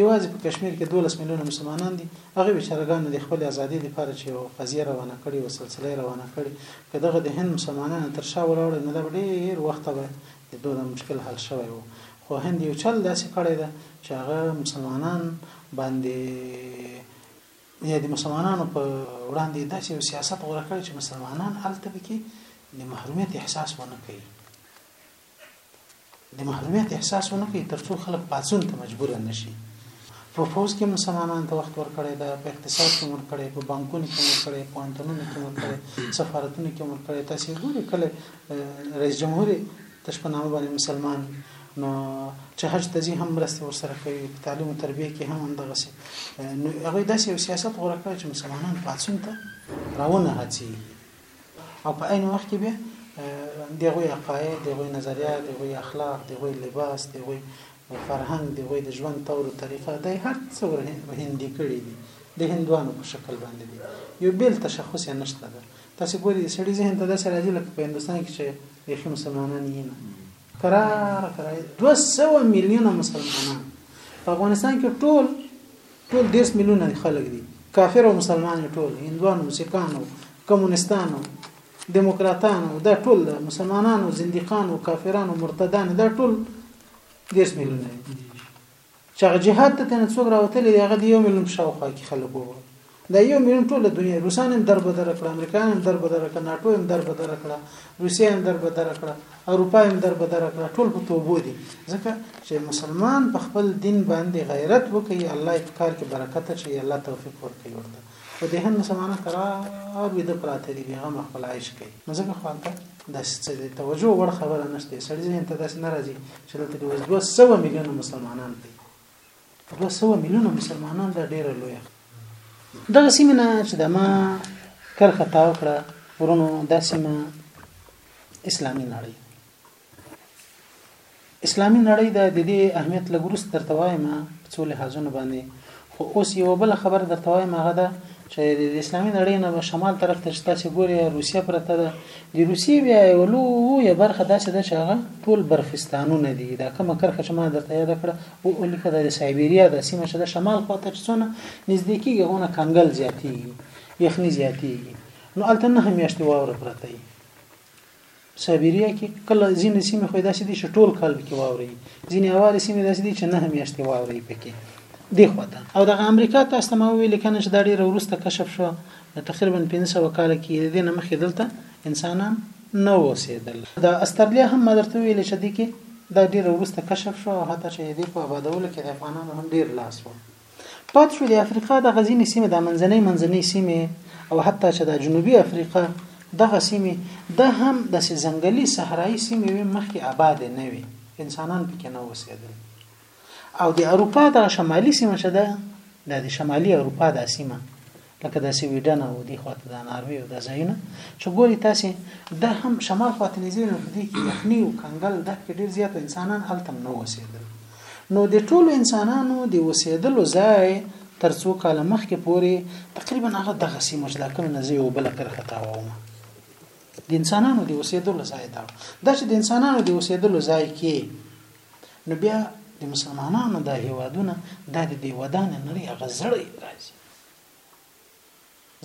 یوازې په کشمیر کې 12 میلیونه مسلمانان دي هغه بیچارهګانو د خپل ازادي لپاره چې یو قضیه روانه کړي او سلسله روانه کړي که دغه د هند مسلمانانو تر شا ولاړ نه دا ډېر وخت به د دوه مشکل حل شوی وو خو هند یو چل داسې کړی ده چې هغه مسلمانان باندې یا د مسلمانانو په وړاندې داسې یو سیاست غوره کړی چې مسلمانان هلته به کې د محرومیت احساس ونه کوي د محرومیت احساس ونه کوي ترڅو خلک پاتون ته مجبور نه شي په فوز کې مسلمانان ته وخت ورکړی دا په اقتصاد کې مور کړی په بانکونو کې مور کړی په انټونونو کې مور کړی سفارتونو کې مور کړی تاسو ګوري کله رئیس جمهور تش په نامه باندې مسلمان نو چې حج ته ځي هم مرستې ورسره کوي په تعلیم او تربیه کې هم همدغسې نو هغوی داسې یو سیاست غوره کړی چې مسلمانان پاڅون ته راونه هڅېږي او په عین وخت کې بیا د هغوی عقاید د هغوی نظریات د هغوی اخلاق د هغوی لباس د هغوی فرهنګ د هغوی د ژوند طور او طریقه د هر څه هندي کړي دي د هندوانو په شکل باندې دي یو بل تشخص یې نشته ده تاسو ګورئ سړي ذهن ته داسې راځي لکه په هندوستان کې چې بیخي مسلمانان یې نه کرار کرار 200 میلیونه مسلمانان په افغانستان کې ټول ټول 10 میلیونه خلک دي کافر او مسلمان ټول هندوانو سکانو کمونستانو دیموکراتانو دا ټول دا مسلمانانو زنديقانو کافرانو مرتدانو دا ټول 10 میلیونه دي چې هغه جهاد ته تنه څوک راوتلي دی هغه د یو میلیون په شاوخوا کې خلک وو دا یو میلیون ټوله دنیا روسان هم در بدر کړه امریکایان هم در بدر کړه ناټو هم در بدر کړه روسیا هم در بدر کړه اروپا هم در بدر کړه ټول په توبو دي ځکه چې مسلمان په خپل دین باندې غیرت وکړي الله یې کار کې برکت شي الله توفیق ورکړي ورته په دې هم مسلمانان کرار وي د پراته دي هغه خپل عايش کوي نو ځکه خپل داسې څه د توجه وړ خبره نشته سړی ذهن ته داسې نه راځي چې دلته کې اوس دوه سوه میلیونه مسلمانان دي دوه سوه میلیونه مسلمانان دا ډېره لویه دغه سیمه نه چې د ما کرخه تاو کړه ورونو دا سیمه اسلامي نړۍ اسلامي نړۍ ده د دې اهمیت لږ وروسته درته وایم په څو لحاظونو باندې خو اوس یو بل خبر درته وایم هغه ده چې د اسلامي نړۍ نه شمال طرف ته ستاسو ګوري روسیا پرته ده د روسیې بیا یو لوی برخه داسې ده چې هغه ټول برفستانونه دي دا کومه کرخه چې ما درته یاد کړه او الیکه د سایبیریا د سیمه چې د شمال خواته څونه نږدې کیږي هونه کنګل زیاتیږي یخني زیاتیږي نو الته نه همیاشتي واوره پرته سایبریا کې کله ځینې سیمې خو داسې دي چې ټول کال پکې واوري ځینې اوارې سیمې داسې دي چې نه میاشتې واوري پکې دی خواته او د امریکا تاسو ته ما ویل کنه چې دا ډیره ورسته کشف شو تقریبا 500 کال کې د دې نه مخې دلته انسانان نه اوسېدل دا استرالیا هم ما درته ویل چې دی کې دا ډیره ورسته کشف شو او حتی چې دې په آبادولو کې د افغانانو هم ډیر لاس و پاتې شو د افریقا دغه ځینې سیمې د منځنۍ منځنۍ سیمې او حتی چې د جنوبي افریقا دغه سیمې د هم د ځنګلي صحرایي سیمې وې مخکې آباد نه وي انسانان پکې نه اوسېدل او د اروپا د شمالي سیمه چې ده د شمالي اروپا د سیمه لکه د سویډن او دی خواته د ناروی او د ځایونه چې ګوري تاسو د هم شمال خواته نږدې نو دې کې یخني او کنګل د کې ډیر زیات انسانان التم نو وسیدل نو د ټولو انسانانو د وسیدلو ځای تر څو کال مخکې پوري تقریبا هغه دغه سیمه چې دا کوم نه زی او بل کرخه تاومه د انسانانو د وسیدلو ځای دا دا چې د انسانانو د وسیدلو ځای کې نو بیا د مسلمانانو د هیوادونه د دې ودان نړۍ هغه زړې راځي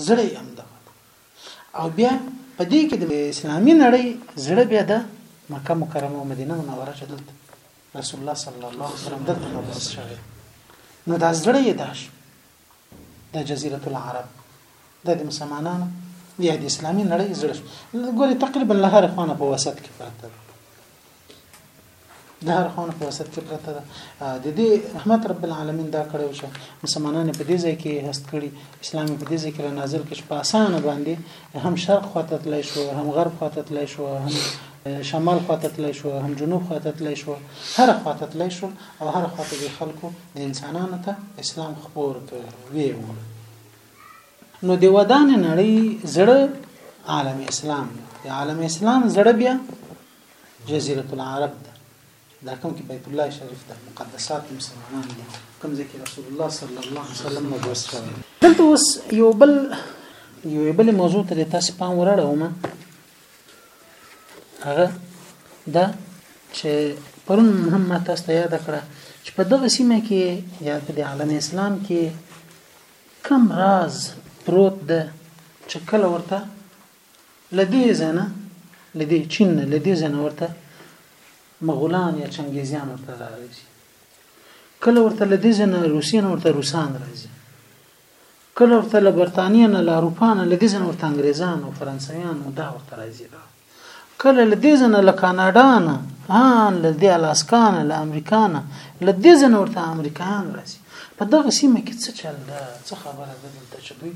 زړه یې هم دغه او بیا په دې کې د اسلامي نړۍ زړه بیا د مکه مکرمه او مدینه منوره چې دلته رسول الله صلی الله علیه وسلم دلته مبعوث شوی نو دا زړه یې داش د جزیره العرب د دې مسلمانانو د اسلامي نړۍ زړه ګوري تقریبا له هر خوانه په وسط کې پراته د هر خونه په وسط کې پرته ده د دې رحمت رب العالمین دا کړو چې مسلمانان په دې ځای کې هست کړي اسلام په دې ځای کې را نازل کړي په اسانه باندې هم شرق خواته تلای شو هم غرب خواته تلای شو هم شمال خواته تلای شو هم جنوب خواته تلای شو هر خواته تلای شو او هر خواته د خلکو د انسانانو ته اسلام خپور کړ وی نو د ودان نړۍ زړه عالم اسلام دی عالم اسلام زړه بیا جزیرة العرب ده دا کوم کې بیت الله شریف ده مقدسات مسلمانان دي کوم ځای کې رسول الله صلی الله علیه وسلم مبعوث شوی دلته اوس یو بل یو بل موضوع ته تاسو پام وراړوم هغه دا چې پرون هم ما تاسو ته یاد کړه چې په دغه سیمه کې یا په عالم اسلام کې کم راز پروت ده چې کله ورته له دې ځای نه له دې چین نه له دې ځای نه ورته مغولان یا چنګیزیان ورته راځي کله ورته له دې ځای نه روسیه نه ورته روسان راځي کله ورته له برتانیې نه له اروپا نه له دې ځای نه ورته انګریزان او فرانسویان او دا ورته راځي دا کله له دې ځای نه له کاناډا نه ان له دې الاسکا نه له امریکا نه له دې ځای نه ورته امریکایان راځي په دغه سیمه کې څه چل ده څه خبره ده دلته چې دوی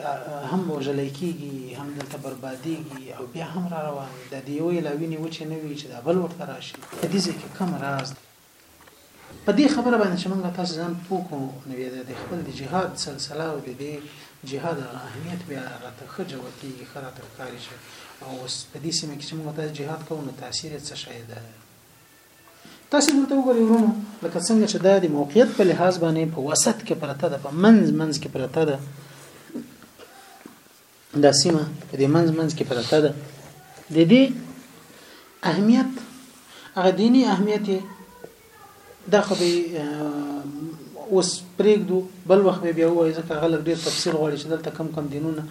یا هم وژل کېږي، هم دلته بربادېږي او بیا هم را روان وي، دا د یوه یې لا وینې وچې نه وي چې دا بل ورته راشي، په دې ځای کې کوم راز دی؟ په دې خبره باندې چې موږ او تاسې ځان پوه کړو، نو بیا د خپل د جهاد سلسله او د دې جهاد هغه اهمیت بیا راته ښه جوتېږي، ښه راته ښکاري چې او اوس په دې سیمه کې چې موږ او تاسې جهاد کوو، نو تاثیر یې څه شی دی؟ تاسو دلته وګورئ ورونو لکه څنګه چې دا د موقعیت په لحاظ باندې په وسط کې پرته ده په منځ منځ کې پرته ده دا سیمه په دې منځ منځ کې پرته ده د دې اهمیت هغه دینی اهمیت دا خو به اوس پرېږدو بل وخت به بیا وایي ځکه غلط ډیر تفصیل غواړي چې دلته کم کم دینونه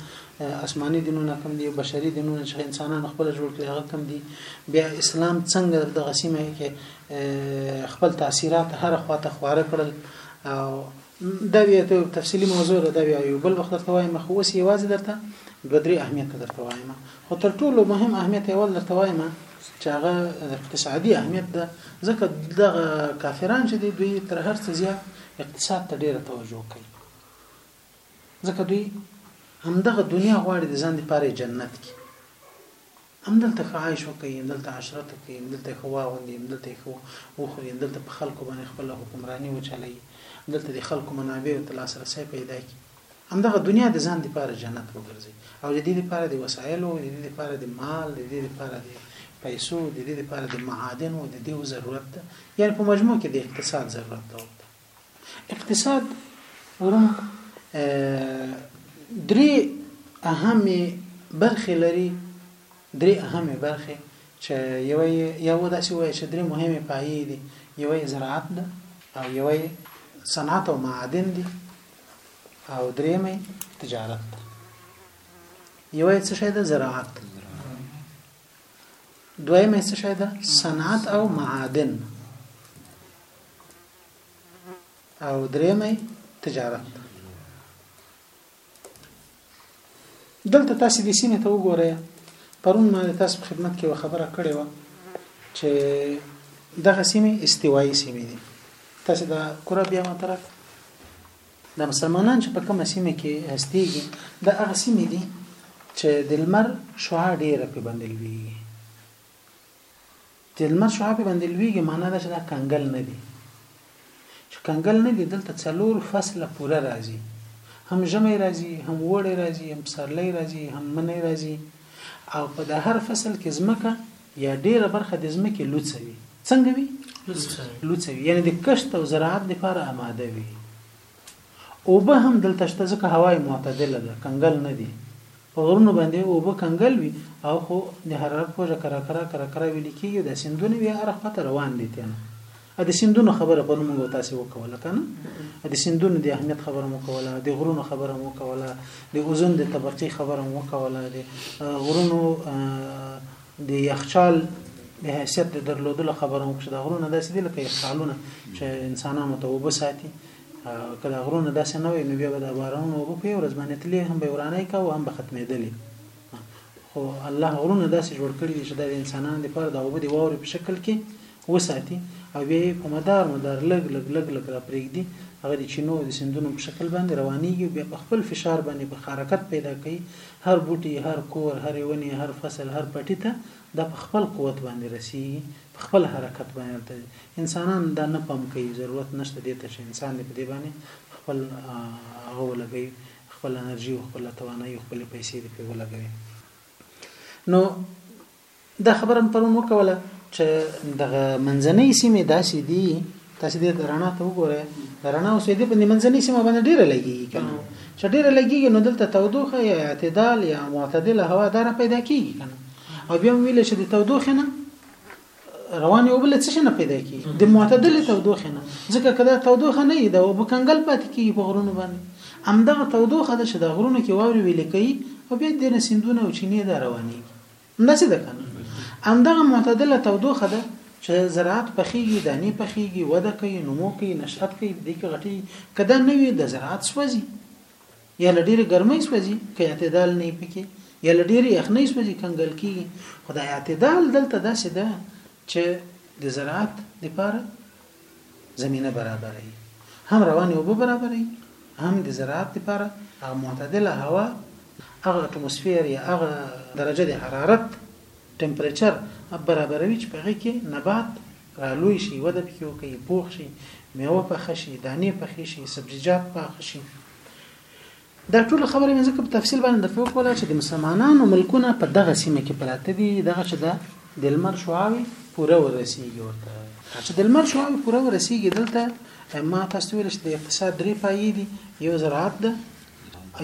اسماني دینونه کوم دي بشري دینونه چې انسانانو خپل جوړ کړي هغه کوم دي بیا اسلام څنګه د دغه سیمه کې خپل تاثیرات هر خواته خواره کړل او دا بیا ته تفصیلی موضوع ده دا بیا یو بل وخت درته وایم خو اوس یوازې درته دوه درې اهمیت درته وایم خو تر ټولو مهم اهمیت یې ول درته وایم چې هغه اقتصادي اهمیت ده ځکه دغه کافران چې دوی تر هر څه زیات اقتصاد ته ډیره توجه کوي ځکه دوی همدغه دنیا غواړي د ځان لپاره جنت کې همدلته ښه عایش وکړي همدلته عشرت وکړي همدلته ښه واغوندي همدلته ښه وخوري همدلته په خلکو باندې خپله حکمراني وچلوي همدلته د خلکو منابعو ته لاسرسی پیدا کړي همدغه دنیا د ځان لپاره جنت وګرځي او د دې لپاره د وسایلو د دې لپاره د مال د دې لپاره د پیسو د دې لپاره د معادنو د دې ضرورت ده یعنی په مجموع کې د اقتصاد ضرورت ده اقتصاد ورم درې اهمې برخې لري درې اهمې برخې چې یو یو داسې وایي چې درې مهمې پایې دي یو یې زراعت ده او یو یې صنعت او معادن دي او درېمې تجارت ده یو یې څه شی ده زراعت دویمه څه شی ده صنعت او معادن او درېمه تجارت ده دلته تاسو د سیمې ته وګورئ پرون ما تاسو په خدمت کې خبره کړې و چې دغه سیمې استوایي سیمې دي تاسو دا کورا بیا ما طرف د مسلمانان چې په کومه سیمه کې هستيږي دا هغه سیمې دي چې د لمر شعاع ډیره په باندې لوي چې لمر شعاع پرې باندې لویږي معنا دا چې دا کنګل نه دي چې کنګل نه دي دلته څلور فصله پوره راځي هم ژمی راځي هم وړی راځي هم پسرلی راځي هم منی راځي او په د هر فصل کې ځمکه یا ډیره برخه د ځمکې لوڅه وي څنګه وي لوڅه وي یعنی د کښت او زراعت لپاره آماده وي اوبه هم دلته شته ځکه هوا یې معتدله ده کنګل نه دي په غرونو باندې اوبه کنګل وي او خو د حرارت په وجه کرا کرا کرا کرا ویل کېږي د سندونو بیا هر خواته روان دي تیانه ا د سندونو خبره په نوم تاسو وکوله کنه د سندونو د اهمیت خبره مو کوله د غرونو خبره مو کوله د اوزون د طبقه خبره مو کوله د غرونو د یخچال د حیثیت د درلودلو خبره مو کړه دا غرونه داسې دي لکه یخچالونه چې انسانانو ته وبه ساتي که دا غرونه داسې نه وي نو بیا به د بارانونو اوبه په یو ورځ باندې تلې هم به ورانه کا او هم به ختمېدلې خو الله غرونه داسې جوړ کړي دي چې د انسانانو لپاره د اوبه د واورې په شکل کې وساتي او بیا یې په مدار مدار لږ لږ لږ لږ را پرېږدي، هغه د چینو او د سیندونو په شکل باندې روانېږي او بیا په خپل فشار باندې په خارکت پیدا کوي، هر بوټي، هر کور، هرې ونې، هر فصل، هر پټي ته دا په خپل قوت باندې رسېږي، په خپل حرکت باندې هلته ځي، انسانان دا نه پم کوي، ضرورت نشته دې ته چې انسان دې په دې باندې خپل هغه ولګوي، خپله انرژي او خپله توانایي او خپلې پیسې دې پرې ولګوي. نو. دا خبره مې پرون وکوله چې دغه منځنۍ سیمې داسې دي تاسو دې د رڼا ته وګورئ د رڼا اوسېدې په منځنۍ سیمه باندې ډیره لګیږي کنه چې ډیره لګیږي نو دلته تودوخه یا اعتدال یا معتدله هوا دار پیدا کیږي کنه او بیا ویل چې د تودوخه نه رواني او بل څه نه پیدا کیږي د معتدله تودوخه نه ځکه کله تودوخه نه ده او بکنګل پاتې کیږي په غرونو باندې همدغه تودوخه ده چې د غرونو کې واوري ویل کوي او بیا د سندونو او چینې دا رواني همداسې ده که نه؟ همدغه معتدله تودوخه ده چې زراعت پخېږي، دانې پخېږي، وده کوي، نمو کوي، نشأت کوي، په دې کې غټېږي. که دا نه وي، د زراعت سوځي. یا له ډېرې ګرمۍ سوځي، که اعتدال نه وي پکې. یا له ډېرې یخنۍ سوځي، کنګل کېږي. خو دا اعتدال دلته داسې ده چې د زراعت لپاره زمینه برابروي هم روانې اوبه برابروي هم د زراعت لپاره هغه معتدله هوا هغه اټموسفیر یا هغه درجه د حرارت ټمپریچر برابروي چې په هغې کې نبات رالوی شي وده پکې وکړي پوخ شي میوه پخه شي دانې پخې شي سبزیجات پاخه شي دا ټوله خبره مې ځکه په تفصیل باندې درته وکوله چې د مسلمانانو ملکونه په دغه سیمه کې پراته دي دغه چې دا د لمر شعاوې پوره ورسیږي ورته چې د لمر شعاوې پوره ورسیږي دلته ما تاسو ویل چې د اقتصاد درې پایې دي یو زراعت ده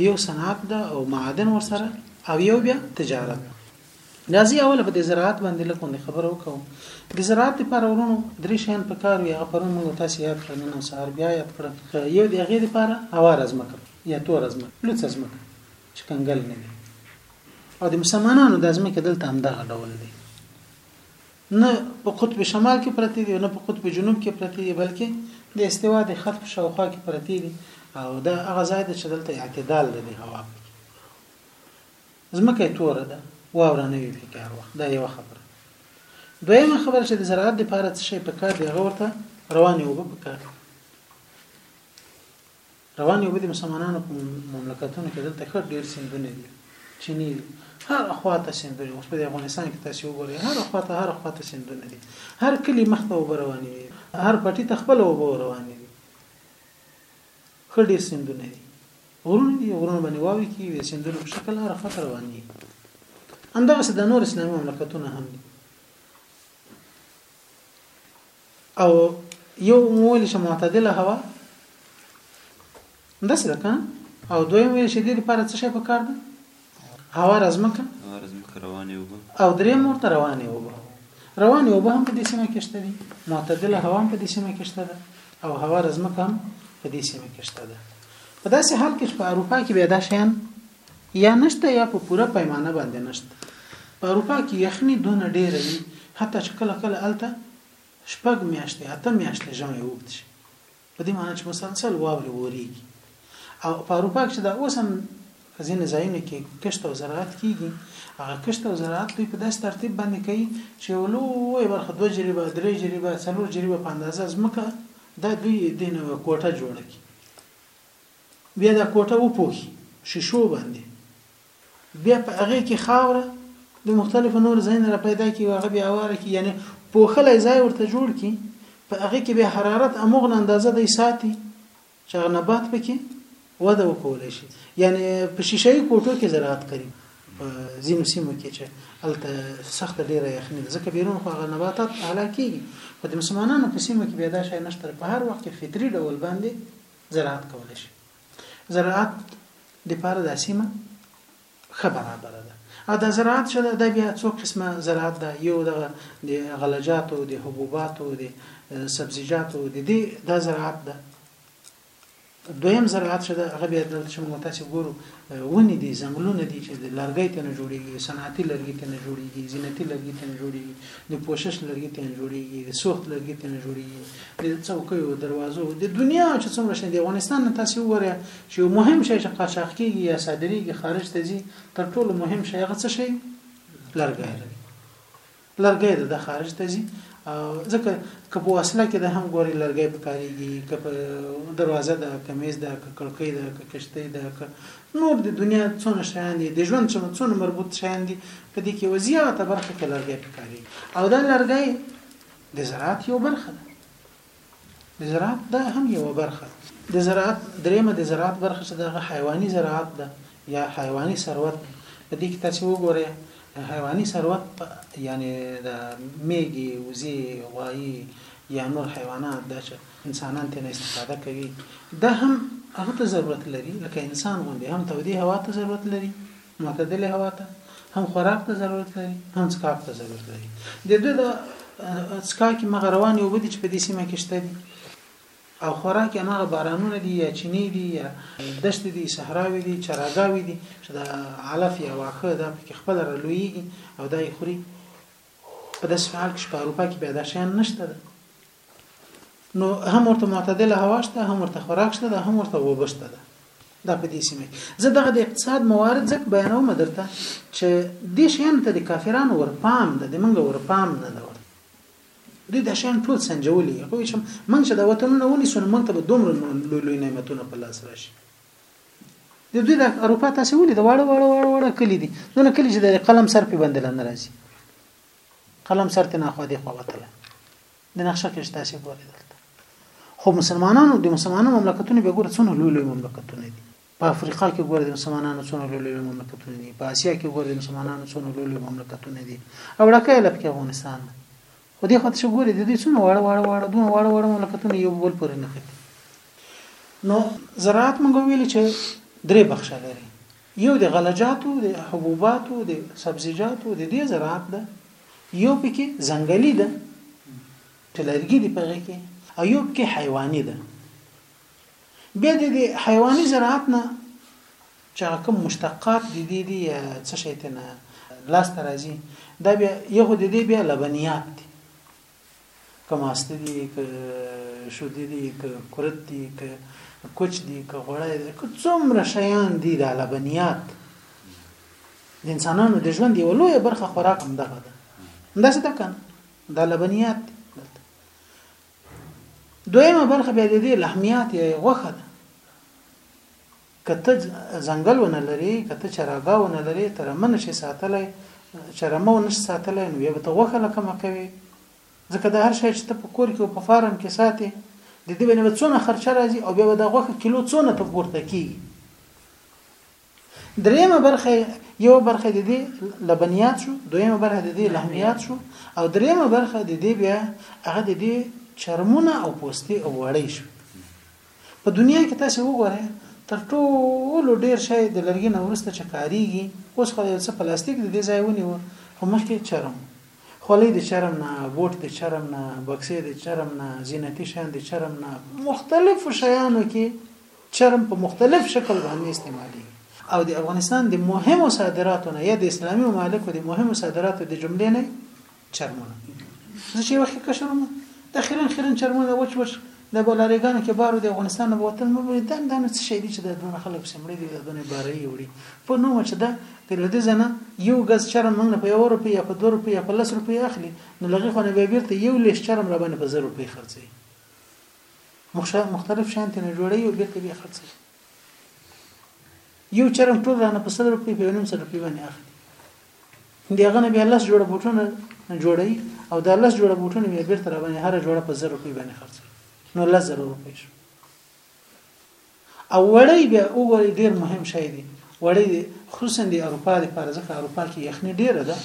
یو صنعت ده او معادن ورسره او یو بیا تجارت راځی اوله په دی زراعت باندی لږ غوندی خبره وکو د زراعت لپاره ورونو درې شیان په کار وي هغه پرون موږ تاسو یاد کړل نن سهار بیا یاد کړل یو دی هغه لپاره هوار ازمکه یا تور ازمکه لوڅ ازمکه چې کنګل نه وي او د مسلمانانو د ځمکې دلته هم دغه ډول دی نه په قطب شمال کې پرتی دی نه په قطب جنوب کې پرتی دی بلکې د استوا د خط په شاوخوا کې پرتی دی او دا هغه ځای دی چې دلته اعتدال دی هوا ځمکه توره ده واوره نه وي پکې هر وخت دا یوه خبره دویمه خبره چې د زراعت لپاره څه شی پکار دی هغه ورته روانې اوبه پکار دي روانې اوبه د مسلمانانو په مملکتونو کې دلته خټ ډیر سندونه دي چینی دي هر خواته سندونه اوس په افغانستان کې تاسو وګورئ هر خواته هر خواته سندونه دي هر کلی مخته اوبه روانې دي هر پټي ته خپل اوبه روانې دي ښه ډېر سیندونه دي غرونه دي غرونه باندې واوي کې وي سیندونه په شکل هر خط روان دي همدغه څه د نور اسلامي مملکتونه هم دي او یو مول چې معتدله هوا داسې ده کنه او دویم ویل چې دې لپاره څه شی پکار ده هواره ځمکه هواره ځمکه روانې اوبه او درې مور ته روانې اوبه روانې اوبه هم په دې سیمه کې شته دي معتدله هوا هم په دې سیمه کې شته ده او هوا رزمک هم په دې سیمه کې شته ده په داسې حال کې په اروپا کې بیا دا شیان یا نشته یا په پوره پیمانه باندې نشته په اروپا کې یخني دونه ډېره وي حتی چې کله کله الته شپږ میاشتې اته میاشتې ژمی وخت شي په دې معنی چې مسلسل واورې وورېږي او په اروپا کې چې دا اوس هم په ځینې ځایونو کې کښت او زراعت کیږي هغه کښت او زراعت دوی په داسې ترتیب باندې کوي چې یو لوی برخه دوه جریبه درې جریبه څلور جریبه په اندازه ځمکه دا دوی دې نوې کوټه جوړه کړي بیا دا کوټه وپوښي شیشو باندې بیا په هغې کې خاوره د مختلفو نور ځایونه را پیدا کی هغه بیا اواره کی یعنی پوخلی ځای ورته جوړ کی په هغه کې بیا حرارت امغه اندازه دی ساتي چې هغه نبات پکې وده وکولای شي یعنی په شیشه کوټو کې زراعت کوي په ځینو سیمو کې چې الته سخت ډیره یخني ده ځکه بیرون خو هغه نباتات هلاکي خو د مسلمانانو په سیمو کې بیا دا شی نشته په هر وخت کې فطري ډول باندې زراعت کولای شي زراعت لپاره دا سیمه ښه برابره ده او دا زراعت چې دا بیا څو قسمه زراعت ده یو دغه د غلجاتو د حبوباتو د سبزیجاتو د دې دا زراعت ده دویم زراعت چې هغه بیا دلته چې موږ تاسو ګورو ونی دي زنګلونه دي چې د لرګي ته نه جوړيږي صنعتي لرګي ته نه جوړيږي زینتي لرګي ته نه جوړيږي د پوشش لرګي ته جوړیږي د سوخت لرګي ته جوړیږي د څوکیو دروازو د دنیا چې څومره شي د افغانستان نه تاسو وګورئ چې یو مهم شی چې قاچاق کیږي یا صادریږي خارج ته ځي تر ټولو مهم شی هغه څه شي لرګی دی لرګی د خارج ته ځي ځکه که په وسله کې د هم ګوري لرګی پکاريږي که په دروازه ده که میز ده که کړکۍ ده که کشتۍ ده که نور د دنیا څونه شیان دي، د ژوند سره څونه مربوط شیان دي، په دې کې یوه زیاته برخه کې لرګی پکارېږي او دا لرګی د زراعت یوه برخه ده. د زراعت دا هم یوه برخه ده. د زراعت درېیمه د زراعت برخه چې ده هغه حیواني زراعت ده یا حیواني ثروت دی. په دې کې تاسې وګورئ حیواني ثروت په یعنې د مېږې، وزې، غوایي یا نور حیوانات دا چې انسانان ترې نه استفاده کوي دا هم هغه ته ضرورت لري لکه انسان غوندې هم تودې هوا ته ضرورت لري معتدلې هوا ته هم خوراک ته ضرورت لري هم څکاک ته ضرورت لري د دوی د څکاکي مغه رواني اوبه دي چې په دې سیمه کې شته دي او خوراک یې هغه بارانونه دي یا چینې دي یا دشت دي صحراوي دي چراګاوي دي چې د علف یا واخه دا پکې خپل رلويږي او دای خوري په داسې حال کې په اروپا کې پیدا شیان نشته ده نو هم ورته معتدله هوا شته هم ورته خوراک شته ده هم ورته غوبه شته ده دا په دې سیمه زه دغه د اقتصاد موارد ځکه بیانوم درته چې دې شیان ته د کافرانو ورپام ده د منګ ورپام نه ده ورته دوی دا شیان ټول سنجولي خو چې منګ چې دا وطنونه ونیسو نو منګ ته به دومره لوی لوی نعمتونه په لاس راشي د دوی د اروپا تاسو ولې د واړه واړه واړه واړه کلی دي نو کلی چې د قلم سر په بندل نه راځي قلم سر تینا خو دی خو وتل د نقشه کې تاسو ګورئ دلته خو مسلمانانو د مسلمانانو مملکتونه به ګورئ څونه لوی لوی مملکتونه دي په افریقا کې ګوره د مسلمانانو څونه لوی لوی مملکتونه دي په اسیا کې ګوره د مسلمانانو څونه لوی لوی مملکتونه دي او ډکه لپ کې افغانستان ده خو دې خاطر چې ګوره د دې څونه واړه واړه واړه دوه واړه واړه مملکتونه یو بل پورې نه خېږي نو زراعت موږ ویل چې درې بخښه لري یو د غله جاتو، د حبوباتو، د سبزیجاتو د دې زراعت ده، یو پکې ځنګلي ده چې لرګي دي پغې کې او یو پکې حیواني ده بیا د دې حیواني زراعت نه چې کوم مشتقات دي دي دي څه شي ته نه لاس ترازي دا بیا یو د دې بیا لبنیات دي که ماستی دی که شودی دی که کرت دی که کوچ دی که غوړی دی که څومره شیان دی د لبنیات د انسانانو د ژوند یو لوی برخه خوراک هم دغه ده دا څه ده کنه دا لبنیات دی دلته دویمه برخه بیا د دې لحمیات یا غوخه ده که ته ځنګل ونه لرې، که ته چراګاه ونه لرې، ته رمه نه شې ساتلی، چې رمه ونه شې ساتلی نو بیا به ته غوښه له کومه کوې؟ ځکه دا هر شی چې ته په کور کې او په فارم کې ساتې د دې باندې به څونه خرچه راځي او بیا به دا غوښه کیلو څونه ته پورته کیږي دریمه برخه یو برخه د دې لبنیات شو دویمه برخه د دې لحمیات شو او دریمه برخه د دې بیا هغه د دې چرمونه او پوستې او وړې شو په دنيا کې تاسې وګورئ تر ټولو ډېر شی د لرګي نه وروسته چې کارېږي، اوس خو يو څه پلاستيک د دې ځای ونيو، خو مخکې چرم و. خولۍ د چرم نه، بوټ د چرم نه، بکسې د چرم نه، زينتي شيان د چرم نه، په مختلفو شيانو کې چرم په مختلف شکل باندې استعمالېږي. او د افغانستان د مهمو صادراتو نه يا د اسلامي ممالکو د مهمو صادراتو د جملې نه چرمونه زه چې وخت کشر وم د خیرن خیرن چرمونه وچ وچ د بلاریګانو کې بارو د افغانستان نه وطن مو به دان دان څه شي چې د دونه خلک سمړي دي د دونه باري وړي په نو چې دا په لدې زنه یو غز چرم موږ په یو روپیا په 2 روپیا په 10 روپیا اخلي نو لغه خو نه به بیرته یو لیش چرم را باندې په 0 روپیا خرڅي مختلف شانتي نه جوړي او بیرته به خرڅي یو چرم ټول رانه په سل روپۍ په نیم سل روپۍ باندې اخلي دی هغه نه بیا لس جوړه بوټونه جوړي او دا لس جوړه بوټونه بیا بیرته را باندې هر جوړه په زر روپۍ باندې خرڅ نو لس زر روپۍ شو او وړي بیا وګوري ډیر مهم شی دی وړي خصوصا د اروپا لپاره ځکه اروپا کې یخني ډیره ده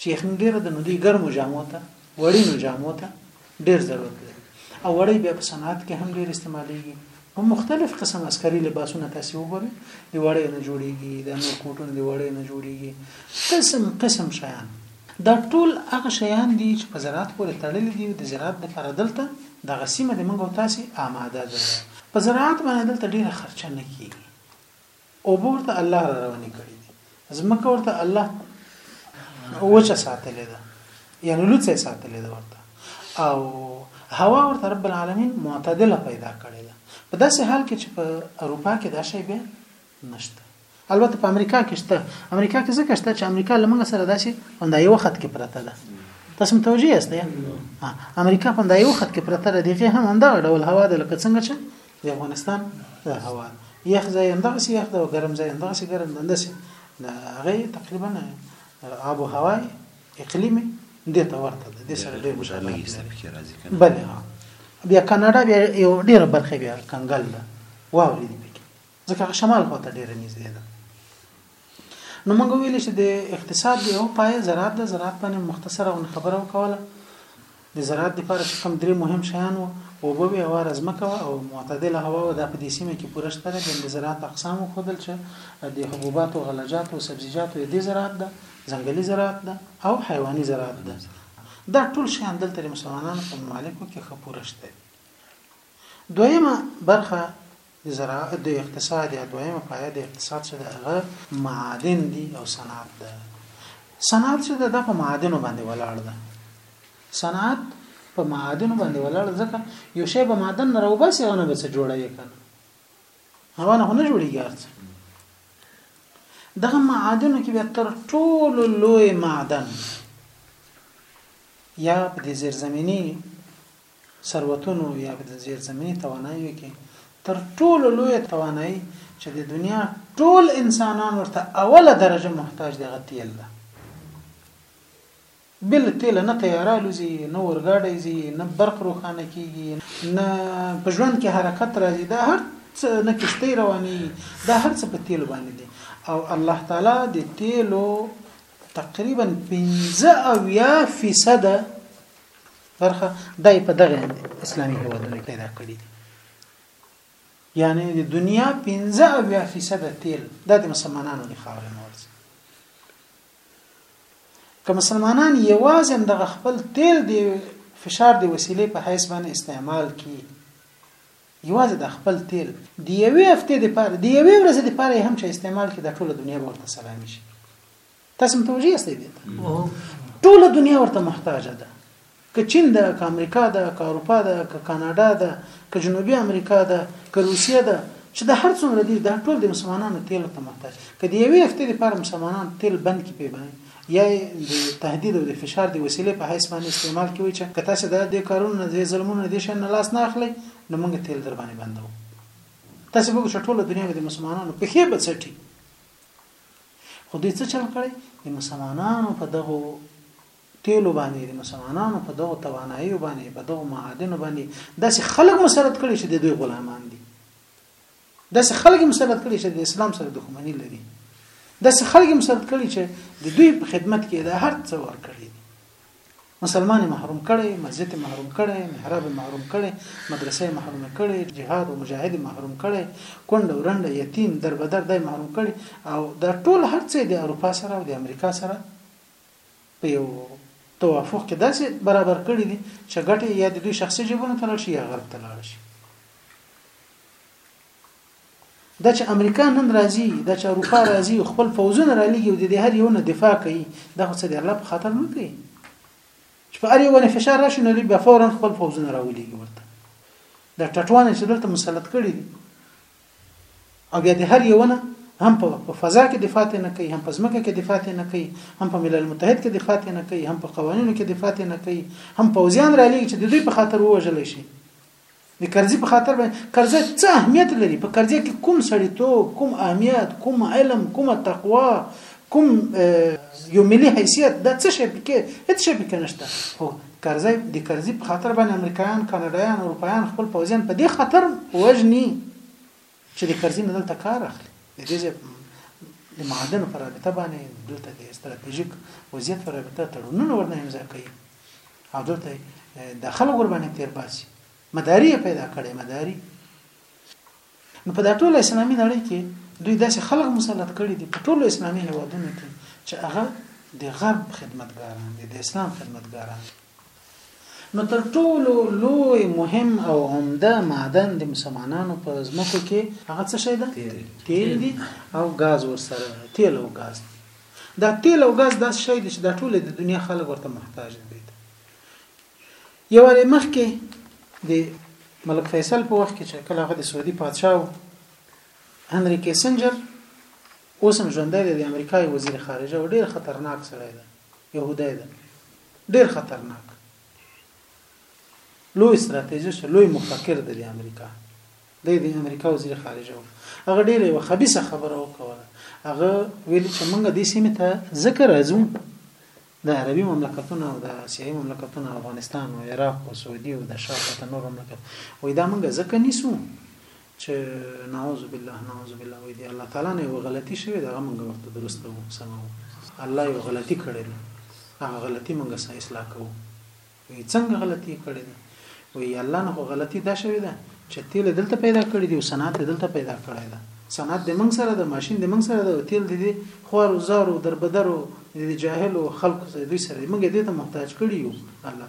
چې یخني ډېره ده نو دوی ګرمو جامو ته وړینو جامو ته ډېر ضرورت لري او وړۍ بیا په صنعت کې هم ډېر استعمالېږي په مختلف قسم عسکري لباسونه تاسو وګورئ د وړۍ نه جوړیږي د نور کوټونه د وړۍ نه جوړیږي قسم قسم شیان دا ټول هغه شیان دي چې په زراعت پورې تړلي دي د زراعت د پر دلته دغه سیمه د منګو تاسو آماده ده په زراعت باندې دلته ډیره خرچه نه کیږي اوبه ورته الله را روانې کړې دي ځمکه ورته الله وچه ساتلې ده یعنی لوڅه ساتلې ده ورته او هوا ورته رب العالمین معتدله پیدا کړې ده په داسې حال کې چې په اروپا کې دا شی بیا نشته البته په امریکا کې شته امریکا کې ځکه شته چې امریکا لمنګ سره داسې همدا یو خط کې پرته ده تاسو متوجي یاست امریکا په همدا یو خط کې پرته ده دغه هم همدا ډول هوا ده لکه څنګه چې د افغانستان د هوا یخ ځای همدغسې یخ ده او ګرم ځای همدغسې ګرم ده همداسې د هغې تقریبا آب و هوا اقلیم دې ته ورته ده دې سره ډېر مشابهت بله بیا کاناډا بیا یو ډېره برخه بیا کنګل ده واورې دي پکې ځکه هغه شمال خواته ډېره نږدې ده نو موږ ویل چې د اقتصاد د یو پای زراعت د زراعت باندې مختصره غون خبره وکوله د زراعت لپاره چې کوم درې مهم شیان وو او به وي هوا رزمکه او معتدله هوا و د په دې سیمه کې پوره شته د زراعت اقسام خودل چې د حبوبات او غلجات او سبزیجات او د زراعت ده ځنګلي زراعت ده او حیواني زراعت ده دا ټول شیان دلته مسلمانانو په مالکو کې خپوره شته دویمه برخه د زراعت د اقتصاد یا دویمه پایه د اقتصاد چې د هغه معادن دي او صنعت ده صنعت چې د په معادنو باندې ولاړ ده صنعت په معادن باندې ولاړ ځکه یو شی به معدن نه راوباسي هغه نه به څه جوړوي کنه هغه نه نه جوړیږي ارڅه دغه معادنو کې بیا تر ټولو لوی معدن یا په دې زیرزمینی ثروتونو یا د زیرزمیني تواناییو کې تر ټولو لویه توانایي چې د دنیا ټول انسانان ورته اوله درجه محتاج دي هغه تیل ده بل تیل نه تیاره لوزي نه ورګاډی زی نه برق روښانه کیږي نه په ژوند کې حرکت راځي دا هر څه نه کشته رواني دا هر څه په تیل باندې دي او الله تعالی د تیلو تقریبا 15 او یا فیصد برخه دا یې په دغه اسلامي هیوادونو پیدا کړي دي یعنی د دنیا 15 اویا فیصد تیل دا د مسلمانانو د خاورې نه ورځي که مسلمانان یوازې دغه خپل تیل دی فشار دی وسیلې په حیث باندې استعمال کړي یوازې د خپل تیل د یوې هفتې د پاره د یوې ورځې د پاره هم چې استعمال کړي د ټوله دنیا به ورته سلامي شي تاسو متوجي یاست دې ته ټول دنیا ورته محتاج ده که چین ده که امریکا ده که اروپا ده که کاناډا ده که جنوبي امریکا ده که روسیه ده چې د هر څومره دي دا ټول د مسلمانانو تیل ته محتاج که د یوې هفتې لپاره مسلمانان تیل بند کې پیبای یا د تهدید او د فشار د وسیلې په حیث باندې استعمال کوي چې که تاسو دا د کارونو د ظلمونو د شان لاس نه اخلي نو موږ تیل در باندې بندو تاسو به ټول دنیا د مسلمانانو په خې بچټي خو دوی څه چل کړی د مسلمانانو په دغو تیلو باندې د مسلمانانو په دغو توانایي باندې په دغو معادن باندې داسې خلک مسلط کړي چې د دوی غلامان دي داسې خلک مسلط کړي چې د اسلام سره دښمني لري داسې خلک مسلط کړي چې د دوی په خدمت کې د هر څه ور کړی دي مسلمان یې محروم کړی، مسجد یې محروم کړی، محراب یې محروم کړی، مدرسه یې محرومه کړې، جهاد او مجاهد یې محروم کړی، کونډه او رنډه، یتیم، دربدر دا یې محروم کړي او دا ټول هر څه یې د اروپا سره او د امریکا سره په یو توافق کې داسې برابر کړي دي چې ګټې یا د دوی شخصي جیبونو ته لاړ شي یا غرب ته لاړ شي. دا چې امریکا نن راځي دا چې اروپا راځي خپل فوجونه را لګي او د دې هر یو نه دفاع کوي دا خو څه دی الله په خاطر نه کوي چې په اړیو باندې فشار راشي نو دوی به فورا خپل فوجونه راولېږي ورته دا ټټوانه چې دلته مسلط کړي دي او بیا د هر یو نه هم په فضا کې دفاع نه کوي هم په ځمکه کې دفاع نه کوي هم په ملل متحد کې دفاع نه کوي هم په قوانینو کې دفاع نه کوي هم پوځیان را لېږي چې د دوی په خاطر ووژل شي د کرزي په خاطر باندې کرزي څه اهمیت لري په کرزي کې کوم سړیتوب کوم اهمیت کوم علم کوم تقوا کوم یو ملي حیثیت دا څه شي پکې هیڅ شي پکې نشته خو کرزي د کرزي په خاطر باندې امریکایان کاناډایان اروپایان خپل پوځیان په دې خاطر وژني چې د کرزي نه دلته کار اخلي د دې ځای د معادنو په رابطه باندې دلته د ستراتیژیک وضعیت په رابطه تړونونه ورنه امضا کوي او دلته د خلکو ور باندې تیر باسي مداري پیدا کړي مداري نو په دا ټول اسلامي نړۍ کې دوی داسې خلک مسلط کړي دي په ټول اسلامي هوادونو کې چې هغه د غرب خدمتګاران دي د اسلام خدمتګاران دي نو تر ټولو لوی مهم او عمده معدن د مسلمانانو په ځمکو کې هغه څه شی ده تیل دي او غاز ورسره تیل او غاز دا تیل او غاز داس شی دي چې د ټوله د دنیا خلک ورته محتاج دي یو لري مخکې د ملک فیصل په وخت کې چې کله هغه د سعودي پادشاه هنري کیسنجر اوس هم ژوندی دی د امریکا وزیر خارجه او ډیر خطرناک سړی دی یهودی ده ډیر خطرناک لوی ستراتیژیست لوی مفکر دی د امریکا د د امریکا وزیر خارجه و هغه ډیر یو خبيسه خبره وکوله هغه ویل چې موږ د سیمه ته ذکر راځو د عربي مملکتونو او د اسیایي مملکتونو افغانستان او عراق او سعودي او د شاته نور مملکت وې دا موږ ځکه نیسو چه نعوذ بالله نعوذ بالله وی دی الله تعالی نه یو غلطی شوی دا موږ ورته درست وو سمو الله یو غلطی کړی ده هغه غلطی موږ سه اصلاح کوو وی څنګه غلطی کړی ده وی الله نه غلطی دا شوی ده چې تیل دلته پیدا کړی دی او صنعت دلته پیدا کړی ده صنعت د موږ سره د ماشين د موږ سره د تیل دي خور او زارو دربدرو د جاهل او خلکو سره دوی سره موږ دې ته محتاج کړی یو الله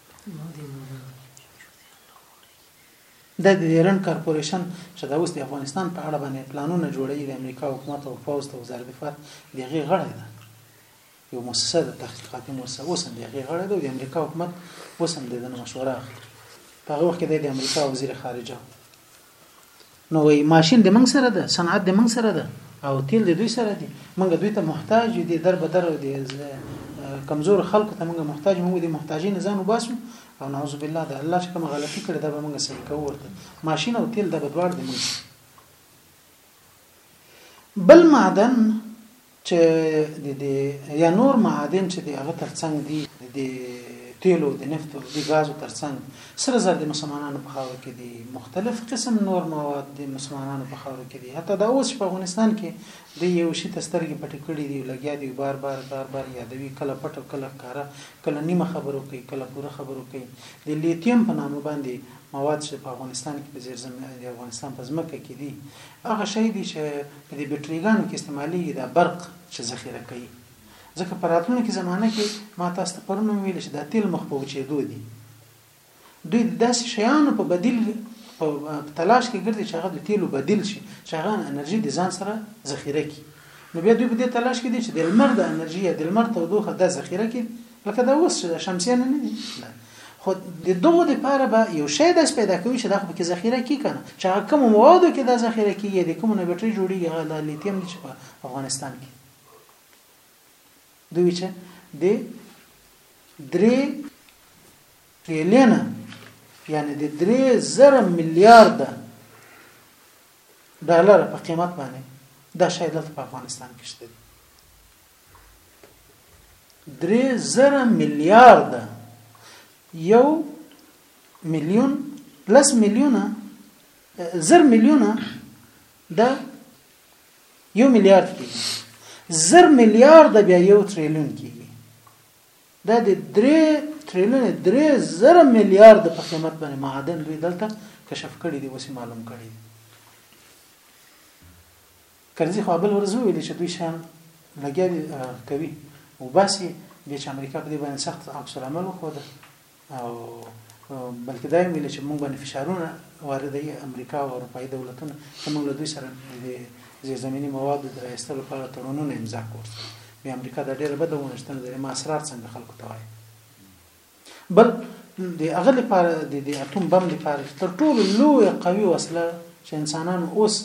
د دیرن کارپوریشن چې دا اوس د افغانستان په اړه باندې پلانونه جوړوي د امریکا حکومت او پوز د وزارت دفاع دغه غړی ده یو مؤسسه د تحقیقاتي مؤسسه اوس هم دغه غړی ده د امریکا حکومت اوس هم د مشوره اخلي په هغه وخت کې د امریکا وزیر خارجه نو وای ماشين د موږ سره ده صنعت د موږ سره ده او تیل د دوی سره دي موږ دوی ته محتاج یو دي در به در دي کمزور خلکو ته موږ محتاج موږ د محتاجین ځان وباسو او نعوذ بالله د الله چې کوم غلطي کړې دا به موږ صحیح کوو ورته ماشين او تیل د بدوار دي موږ بل معدن چې د دې یا نور معادن چې د هغه ترڅنګ دي د دې تیلو د نفتو د غازو ترڅنګ سره زر د مسلمانانو په خاور کې دي مختلف قسم نور مواد د مسلمانانو په خاور کې دي حتی دا اوس په افغانستان کې د یو شي تسترګې پټې کړې دي لګیا دي بار بار بار بار یادوي کله پټو کله کاره کله نیمه خبرو کوي کله پوره خبرو کوي د لیتیم په نامه باندې مواد چې په افغانستان کې په زیر زمین د افغانستان په ځمکه کې دي هغه شی دي چې په دې بټري ګانو کې استعمالیږي دا برق چې ذخیره کوي ځکه په راتلونکي زمانه کې ما تاسو ته پرون هم ویل چې دا تیل مخ په وچېدو دي دوی د داسې شیانو په بدیل په تلاش کې ګرځي چې هغه د تیلو بدیل شي چې هغه انرژي د ځان سره ذخیره کړي نو بیا دوی په دې تلاش کې دي چې د لمر د انرژي یا د لمر تودوخه د ذخیره کړي لکه دا اوس چې دا شمسیه نه دي خو د دغه لپاره به یو شی داس پیدا کوي چې دا خو کې ذخیره کی کنه چې هغه کوم موادو کې دا ذخیره کیږي د کوم نه بیټری جوړیږي هغه د لیتیم دي چې په افغانستان کې دوی چې د درې ټریلیون یعنی د درې زر میلیارډ ډالر په قیمت باندې دا شاید په افغانستان کې شته درې زره میلیارد یو میلیون لس میلیونه زر میلیونه د یو میلیارد کېږي زر میلیارد بیا یو تریلیون کېږي دا د درې تریلیون درې زر میلیارد په قیمت باندې معادن دوی دلته کشف کړي دي اوس معلوم کړي دي کرزي خو بل ورځ وویل چې دوی شیان لګیا دي کوي وباسي بیا چې امریکا په دې باندې سخت عکس العمل وښوده او بلکې دا یې ویل چې موږ باندې فشارونه واردوي امریکا او اروپایي دولتونه چې موږ له دوی سره د زیرزمیني موادو د راایستلو په اړه تړونونه امضا کړو بیا امریکا دا ډېره بده ومنله چې د ما اسرار څنګه خلکو ته وایي بل د هغه لپاره د اتوم بم لپاره تر ټولو لوی قوي وسله چې انسانان اوس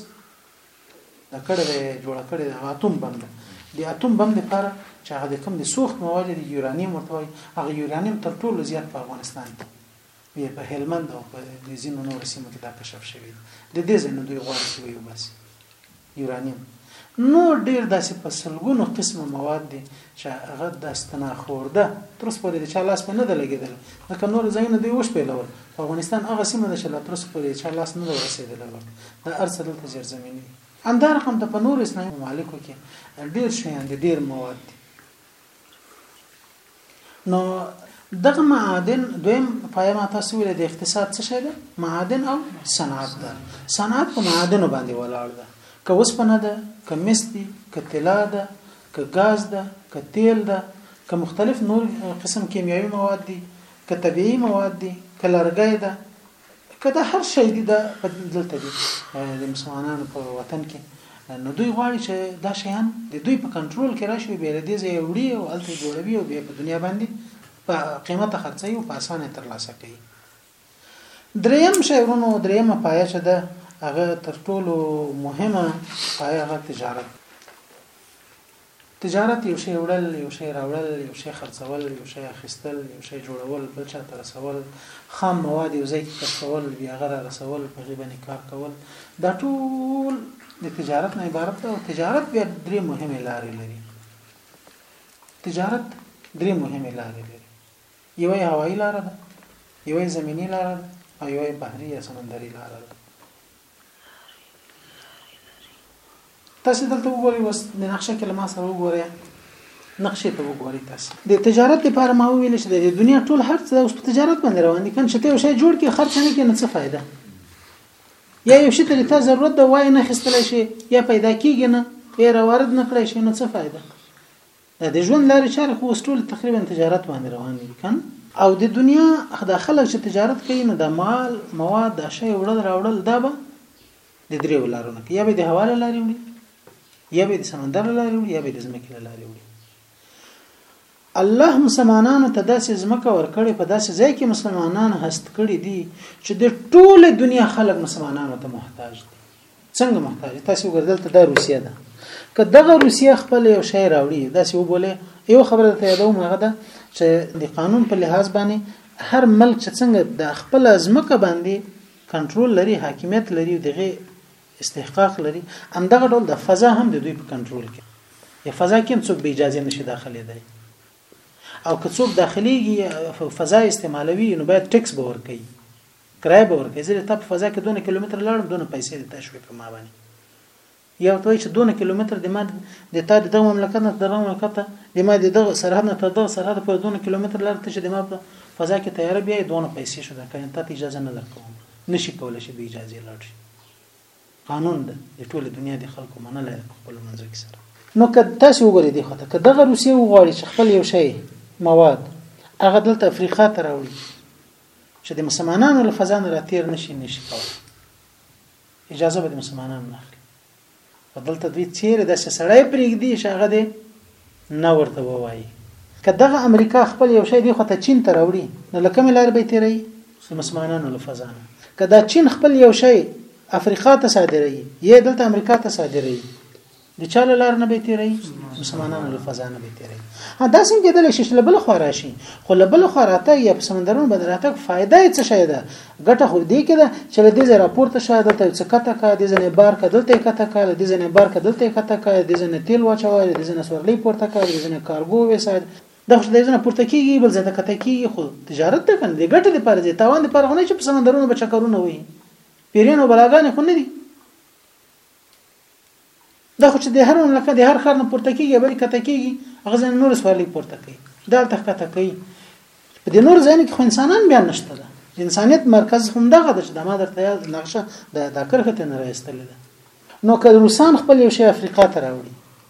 د کړه دی جوړه کړی د اتوم بم ده د اتوم بم لپاره چې هغه د کوم د سوخت مواد د یورانیم ورته وایي هغه یورانیم تر ټولو زیات په افغانستان کې بیا په هلمند او په د ځینو نور سیمو کې دا کشف شوی دی د دې ځنه دوی غواړي چې وي بس یورانیم نور ډیر داسې په سلګونو قسمه مواد دي چې هغه د استنا خورده تر اوسه پورې د چا لاس په نه ده لګېدل ځکه نور ځایونه دوی وشپېلول په افغانستان هغه سیمه ده چې لا تر اوسه پورې د چا لاس نه ده ورسېدلی ورته دا هر څه دلته زیرزمیني دي. همدا رقم ته په نورو اسلامي ممالکو کې ډېر شیان دي، ډېر مواد دي. نو دغه معادن دویم پایه ما تاسو ویل د اقتصاد څه شی ده معادن او صنعت ده صنعت په معادنو باندې ولاړ ده که وسپنه ده که مس دي که طلا ده که غاز ده که تیل ده که مختلف نور قسم کیمیاوي مواد دي که طبیعي مواد دي که لرګی ده که دا هر شی دي دا پدیدې دلته دي د مسلمانانو په وطن کې نو دوی غواړي چې دا شیان د دوی په کنټرول کې راشي او بیا له دې ځایه وړي او هلته جوړوي او بیا په دنیا باندې په قیمته خرڅوي او په اسانه ترلاسه کوي دریم شی ورونو دریمه پایه چې ده هغه تر ټولو مهمه پایه هغه تجارت تجارت یو شی وړل، یو شی راوړل، یو شی خرڅول، یو شی اخیستل، یو شی جوړول، بل چا ته رسول، خام مواد یو ځای کې کشفول، بیا هغه را رسول، په هغې باندې کار کول، دا ټول د تجارت نه عبارت ده او تجارت بیا درې مهمې لارې لري. تجارت درې مهمې لارې لري. یوه یې هوایي لاره ده، یوه یې زمیني لاره ده او یوه یې بحري یا سمندري لاره ده. تاسو دلته وګورئ وس د نقشه کې لمه سره وګورئ نقشې ته وګورئ تاسو د تجارت لپاره ما ویل چې د دنیا ټول هر څه اوس په تجارت باندې روان دي کنه چې ته یو شی جوړ کې خرڅ نه کې نه څه فائدہ یا یو شی ته ته ضرورت د وای نه خستل شي یا پیدا کیږي نه یا روارد نه کړی شي نو څه فائدہ دا د ژوند لارې چارې خو اوس ټول تقریبا تجارت باندې روان دي کنه او د دنیا دا خلک چې تجارت کوي نو د مال مواد د شی وړل راوړل دا به د درې ولارونه یا به د هوا له لارې وړي یا به د سمندر له لارې وړي یا به د ځمکې له لارې وړي الله مسلمانانو ته داسې ځمکه ورکړې په داسې ځای کې مسلمانان هست کړي دي چې د ټوله دنیا خلک مسلمانانو ته محتاج دي څنګه محتاج تاسو وګورئ دلته دا روسیه ده که دغه روسیه خپل یو شی راوړي دا سی وبوله یو خبره ته یادوم هغه ده چې د قانون په لحاظ باندې هر ملک چې څنګه د خپل ځمکه باندې کنټرول لري حاکمیت لري دغه استحقاق لري همدغه ډول د فضا هم د دوی په کنټرول کې یا فضا کې څوک به اجازه نشي داخلي دی او که څوک داخليږي فضا استعمالوي نو باید ټیکس به ورکړي کرايه به ورکوي زه د تا په فضا کې دونه کيلومتر لاړم دونه پيسې د تا شوې په ما باندې یا ورته وایي چې دونه کیلومتر د ما د تا د دغه مملکت نه تر دغه مملکت د ما د دغه سرحد نه تر دغه سرحد پورې دونه کیلومتر لار ته چې د ما په فضا کې تیاره بیا دونه پیسې شو درکړې تا ته اجازه نه درکوم نشي کولای شي به اجازه لاړ شي قانون ده د ټوله دنیا د خلکو منلای ده په خپل منځ کې سره نو که تاسو وګورئ دی خو ته که دغه روسیه وغواړي چې خپل یو شی مواد هغه دلته افریقا ته راوړي چې د مسلمانانو له فضا نه راتیر نشي نشي کولای اجازه به د مسلمانانو نه اخلي او دلته دوی چیرې داسې سړی پرېږدي چې هغه دې نه ورته ووایي که دغه امریکا خپل یو شی دی خو ته چین ته راوړي نو لکه مې لار به تیري د مسلمانانو له فضا نه که دا چین خپل یو شی افریقا ته صادروي یا دلته امریکا ته صادروي د چا له لار نه به تیری مسلمانانو له فضا نه به تیری دا څنګه کېدل شي چې له بل خوا راشي خو له بل خوا راته یا په سمندرونو باندې راته فائدہ یې څه شي ده ګټه خو دې کې ده چې له دې ځای راپورته شه دلته څه کته کا دې ځنې بار کا دلته کته کا دې ځنې بار کا دلته کته کا دې ځنې تیل واچوه دې ځنې سورلې پورته کا دې ځنې کارګو وسات دا خو دې ځنه پورته کیږي بل ځای ته کته کیږي خو تجارت ته کنه دې ګټه دې پاره دې تاوان دې پاره نه چې په سمندرونو بچا کارونه وي پیرینو بلاګانې خو نه دي دا خو چې د هر مملکت د هر خار نه پورته کیږي بلې کته کیږي هغه ځین نور سوالې پورته کوي دا تخ کته کوي په دې نور ځین کې خو انسانان بیا نشته ده انسانیت مرکز هم دغه د چې د ما درته یاد نقشه د دا کرخه ته نه راستلې ده نو که روسان خپل یو شی افریقا ته راوړي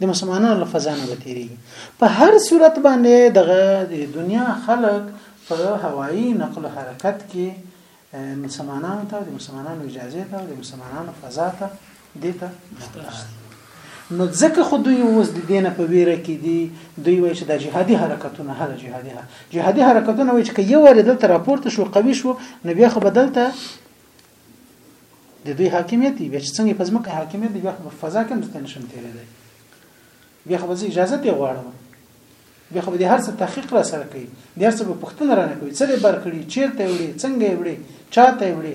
د مسلمانانو له فضا نه وتیریږي په هر صورت باندې دغه د دنیا خلک په هوایی نقل و حرکت کې مسلمانانو ته د مسلمانانو اجازه ته د مسلمانانو فضا ته دیته نو ځکه خو دوی اوس د دین په ویره کې دي دوی وایي چې د جهادي حرکتونه هله جهادي جهادي حرکتونه وایي چې یو ور دلته راپورته شو قوي شو نو بیا خو بدلته د دوی حاکمیت دی چې څنګه په ځمکه حاکمیت دی بیا په فضا کې هم ځته نشم تیرې دی بیا خو به اجازه ته غواړم بیا خو به د هر څه تحقیق را سره کوي د هر څه په پښتنه را نه کوي څه دې بر کړی چیرته وړي څنګه وړي چاته وړي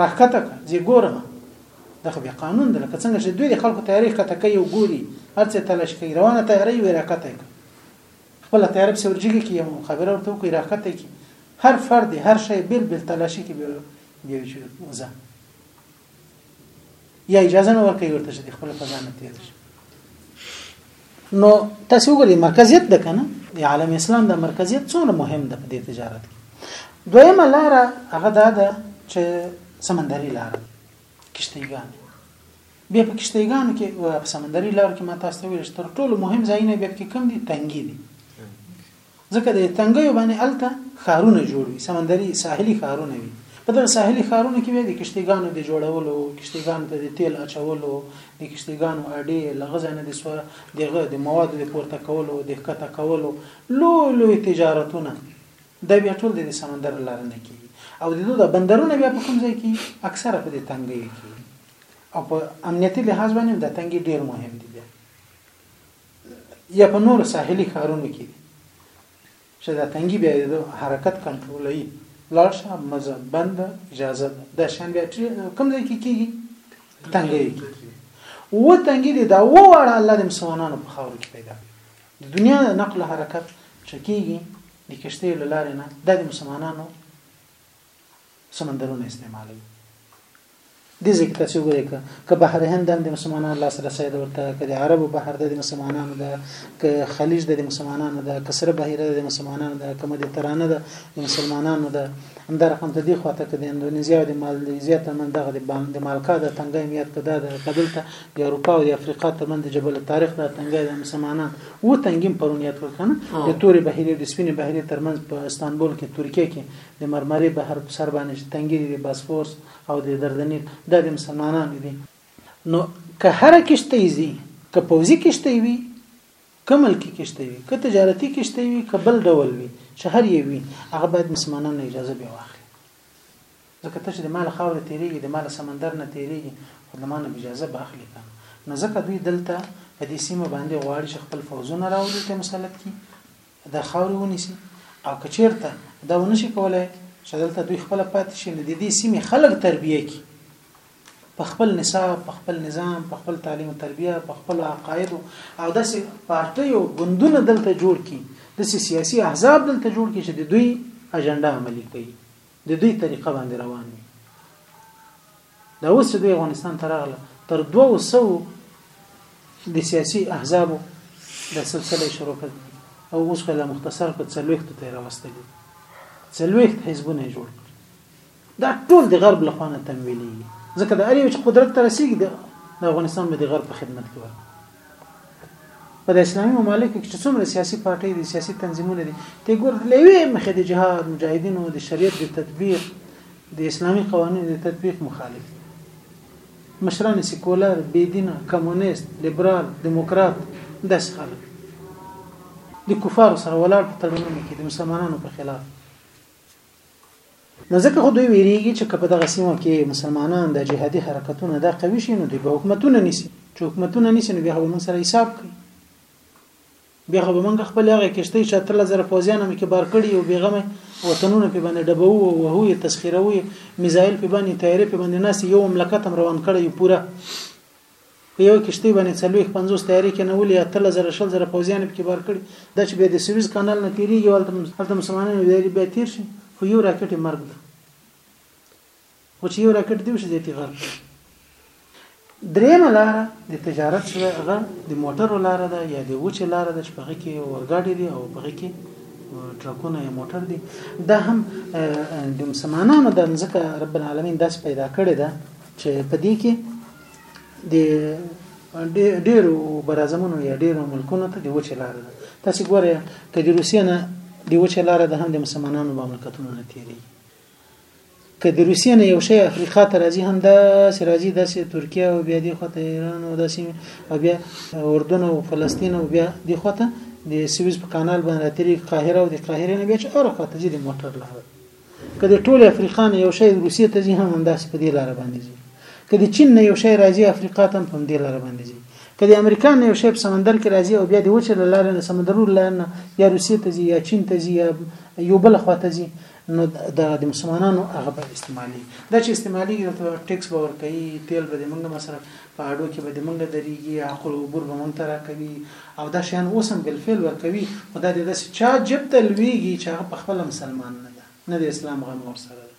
راکته زی ګورم دا خو به قانون ده لکه څنګه چې دوی د خلکو تاریخ کته کوي او ګوري هر څه تلاش کوي روانه تیاری وي راکته کوي خپله تیاره پسې ورجګه کړي او مخابره ورته وکړي راکښته کړي هر فرد یې هر شی بېل بېل تلاشي کې بیا بیا وي چې وځه یا اجازه نه ورکوي ورته چې د خپل فضا نه تېر شي نو تاسو وګورئ مرکزیت ده کنه د عالم اسلام د مرکزیت څومره مهم ده په دې تجارت کې دویمه لاره هغه دا ده چې سمندري لاره کشتیګان بیا په کشتیګانو کې په سمندري لارو کې ما تاسو ته ویل چې تر ټولو مهم ځایونه بیا پکې کم دي تنګي دي ځکه د تنګیو باندې الته خارونه جوړ وي سمندري ساحلي خارونه وي په دغه ساحلي خارونو کې بیا د کشتیګانو د جوړولو کشتیګانو ته د تیل اچولو د کشتیګانو اډې لغزه نه د سو دغه د موادو د پورته کولو د ښکته کولو لوی لوی تجارتونه دا بیا ټول د سمندر لار نه کیږي او د دوی د بندرونه بیا په کوم ځای کې اکثره په دې تنګي کې او په امنیتي لحاظ باندې دا تنګي ډیر مهم دي بیا یا په نور ساحلي ښارونو کې دي چې دا تنګي بیا د حرکت کنټرولوي لاړ شه مزه بند اجازه ده دا شان بیا کوم ځای کې کیږي تنګي کیږي و تنګي دي دا و واړه الله د مسلمانانو په خاور کې پیدا د دنیا د نقل حرکت چې کیږي د کشته لارې نه د مسلمانانو سمندرونه استعمالوي دې ځکه تاسو وګورئ که بحر هند د مسلمانانو لاس رسای ده ورته که د عربو بحر د مسلمانانو ده که خلیج د مسلمانانو ده که سره بحیره د مسلمانانو ده که مدیترانه ده د مسلمانانو ده همدا رقم ته دی خواته که د اندونیزیا او د مالدیزیا ترمنځ دغه د مالکا د تنګی میاد که دا د قبل ته د اروپا او د افریقا ترمنځ د جبل تاریخ د تنګی د مسلمانان و تنګیم پرونیت وکنه د تورې بحیره د سپینې بحیره ترمنځ په استانبول کې ترکیه کې د مرمرې بحر په سر باندې چې تنګې دي د باسفورس او د دردنیل دا د مسلمانانو دي نو که هر کشته یزي که پوزي کشته وي کمل کې کشته وي که تجارتي کشته وي که بل ډول وي چې هر یو وي هغه باید مسلمانانو اجازه به واخلي ځکه ته چې د مال خاور تیریږي د مال سمندر نه تیریږي خو د مال اجازه به اخلي کنه نو ځکه دوی دلته په دې سیمه باندې غواړي چې خپل فوزونه راوړي ته مسلط کی د خاورې ونیسي او که چیرته دا ونه شي کولای چې دلته دوی خپل پاتې شي نو د دې سیمې خلک تربیه کی په خپل نصاب په خپل نظام په خپل تعلیم او تربیه په خپل عقاید او داسې پارټي او ګوندونه دلته جوړ کړي داسې سیاسي احزاب دلته جوړ کړي چې د دوی اجنډا عملی کوي د دوی طریقه باندې روان وي دا اوس چې دوی افغانستان ته راغله تر دوو سوو د سیاسي احزابو د سلسله شروع کړ او اوس خو لا مختصر په څلوېښتو ته یې راوستلي څلوېښت حزبونه یې جوړ کړل دا ټول د غرب له خوا نه تمویلېږي ځکه د هر یو چې قدرت ته رسېږي د افغانستان به د غرب په خدمت کې ورکړي په د اسلامي ممالکو کې چې څومره سیاسي پارټۍ دي سیاسي تنظیمونه دي ته ګور لوي مخې د جهاد مجاهدینو د شریعت د تطبیق د اسلامي قوانینو د تطبیق مخالف دي مشران سیکولر بيدینه کمونیست لیبرال دیموکرات داس خلک د کفارو سره ولاړ په تړونونو کې د مسلمانانو په خلاف نو ځکه خو دوی ویریږي چې که په دغه سیمه کې مسلمانان د جهادي حرکتونو دا قوي شي نو دوی به حکومتونه نیسي چې حکومتونه نیسي نو بیا به موږ سره حساب کوي بیا به موږ خپل هغه کشته چې تر لزر فوزیان مې کې بار کړی او بیغمه وطنونه په باندې ډبو او هو تسخیروي میزایل په باندې تیارې په باندې ناس یو مملکت هم روان کړی پوره په یوه کشتۍ باندې څلوېښت پنځوس طیارې کېنولي اتلس زره شل زره پوځیان یې پکې بار کړي دا چې بیا د سویز کانال نه تېرېږي او هلته هلته مسلمانان ویلي بیا تېر شي خو یو راکټ یې مرګ ده خو چې یو راکټ دی وشي زیات یې غرق درېیمه لاره د تجارت چې هغه د موټرو لاره ده یا د وچې لاره ده چې په هغې کې اورګاډي دي او په هغې کې ټرکونه یا موټر دي دا هم د مسلمانانو د ځکه رب العالمین داسې پیدا کړې ده چې په دې کې د ډېرو برازمونو یا ډېرو ملکونو ته د وچې لاره ده تاسو ګورئ که د روسیې نه د وچې لاره ده هم د مسلمانانو مملکتونو نه تیری که د روسیې نه یو شی افریقا ته راځي هم دا سراجي داسې ترکیه او بیا دی خواته ایران او داسې او بیا اردن او فلسطین او بیا دی خواته د سویز په کانال باندې تیری قاهره او د قاهره نه بیا چې اړه خواته ځي د موټر لاره که د ټول افریقا نه یو شی روسیې ته ځي هم همداسې په دې لاره باندې ځي که د چین نه یو شی راځي افریقا ته هم په دې لاره باندې ځي که د امریکا نه یو شی په سمندر کې راځي او بیا د وچه له لارې نه سمندرو له لارې نه یا روسیې ته ځي یا چین ته ځي یا یو بل خوا ته ځي نو د د مسلمانانو هغه به استعمالي دا چې استعمالي د ټیکس باور کوي تیل به د موږ مصرف په هډو کې به د مونږ درېږي، عقل او عبور به مونږ ته راکوي او دا شیان اوس هم بالفعل ورکوي، خو دا د داسې چا جیب ته لوېږي چې هغه پخپله مسلمان نه ده، نه د اسلام غمه ورسره ده.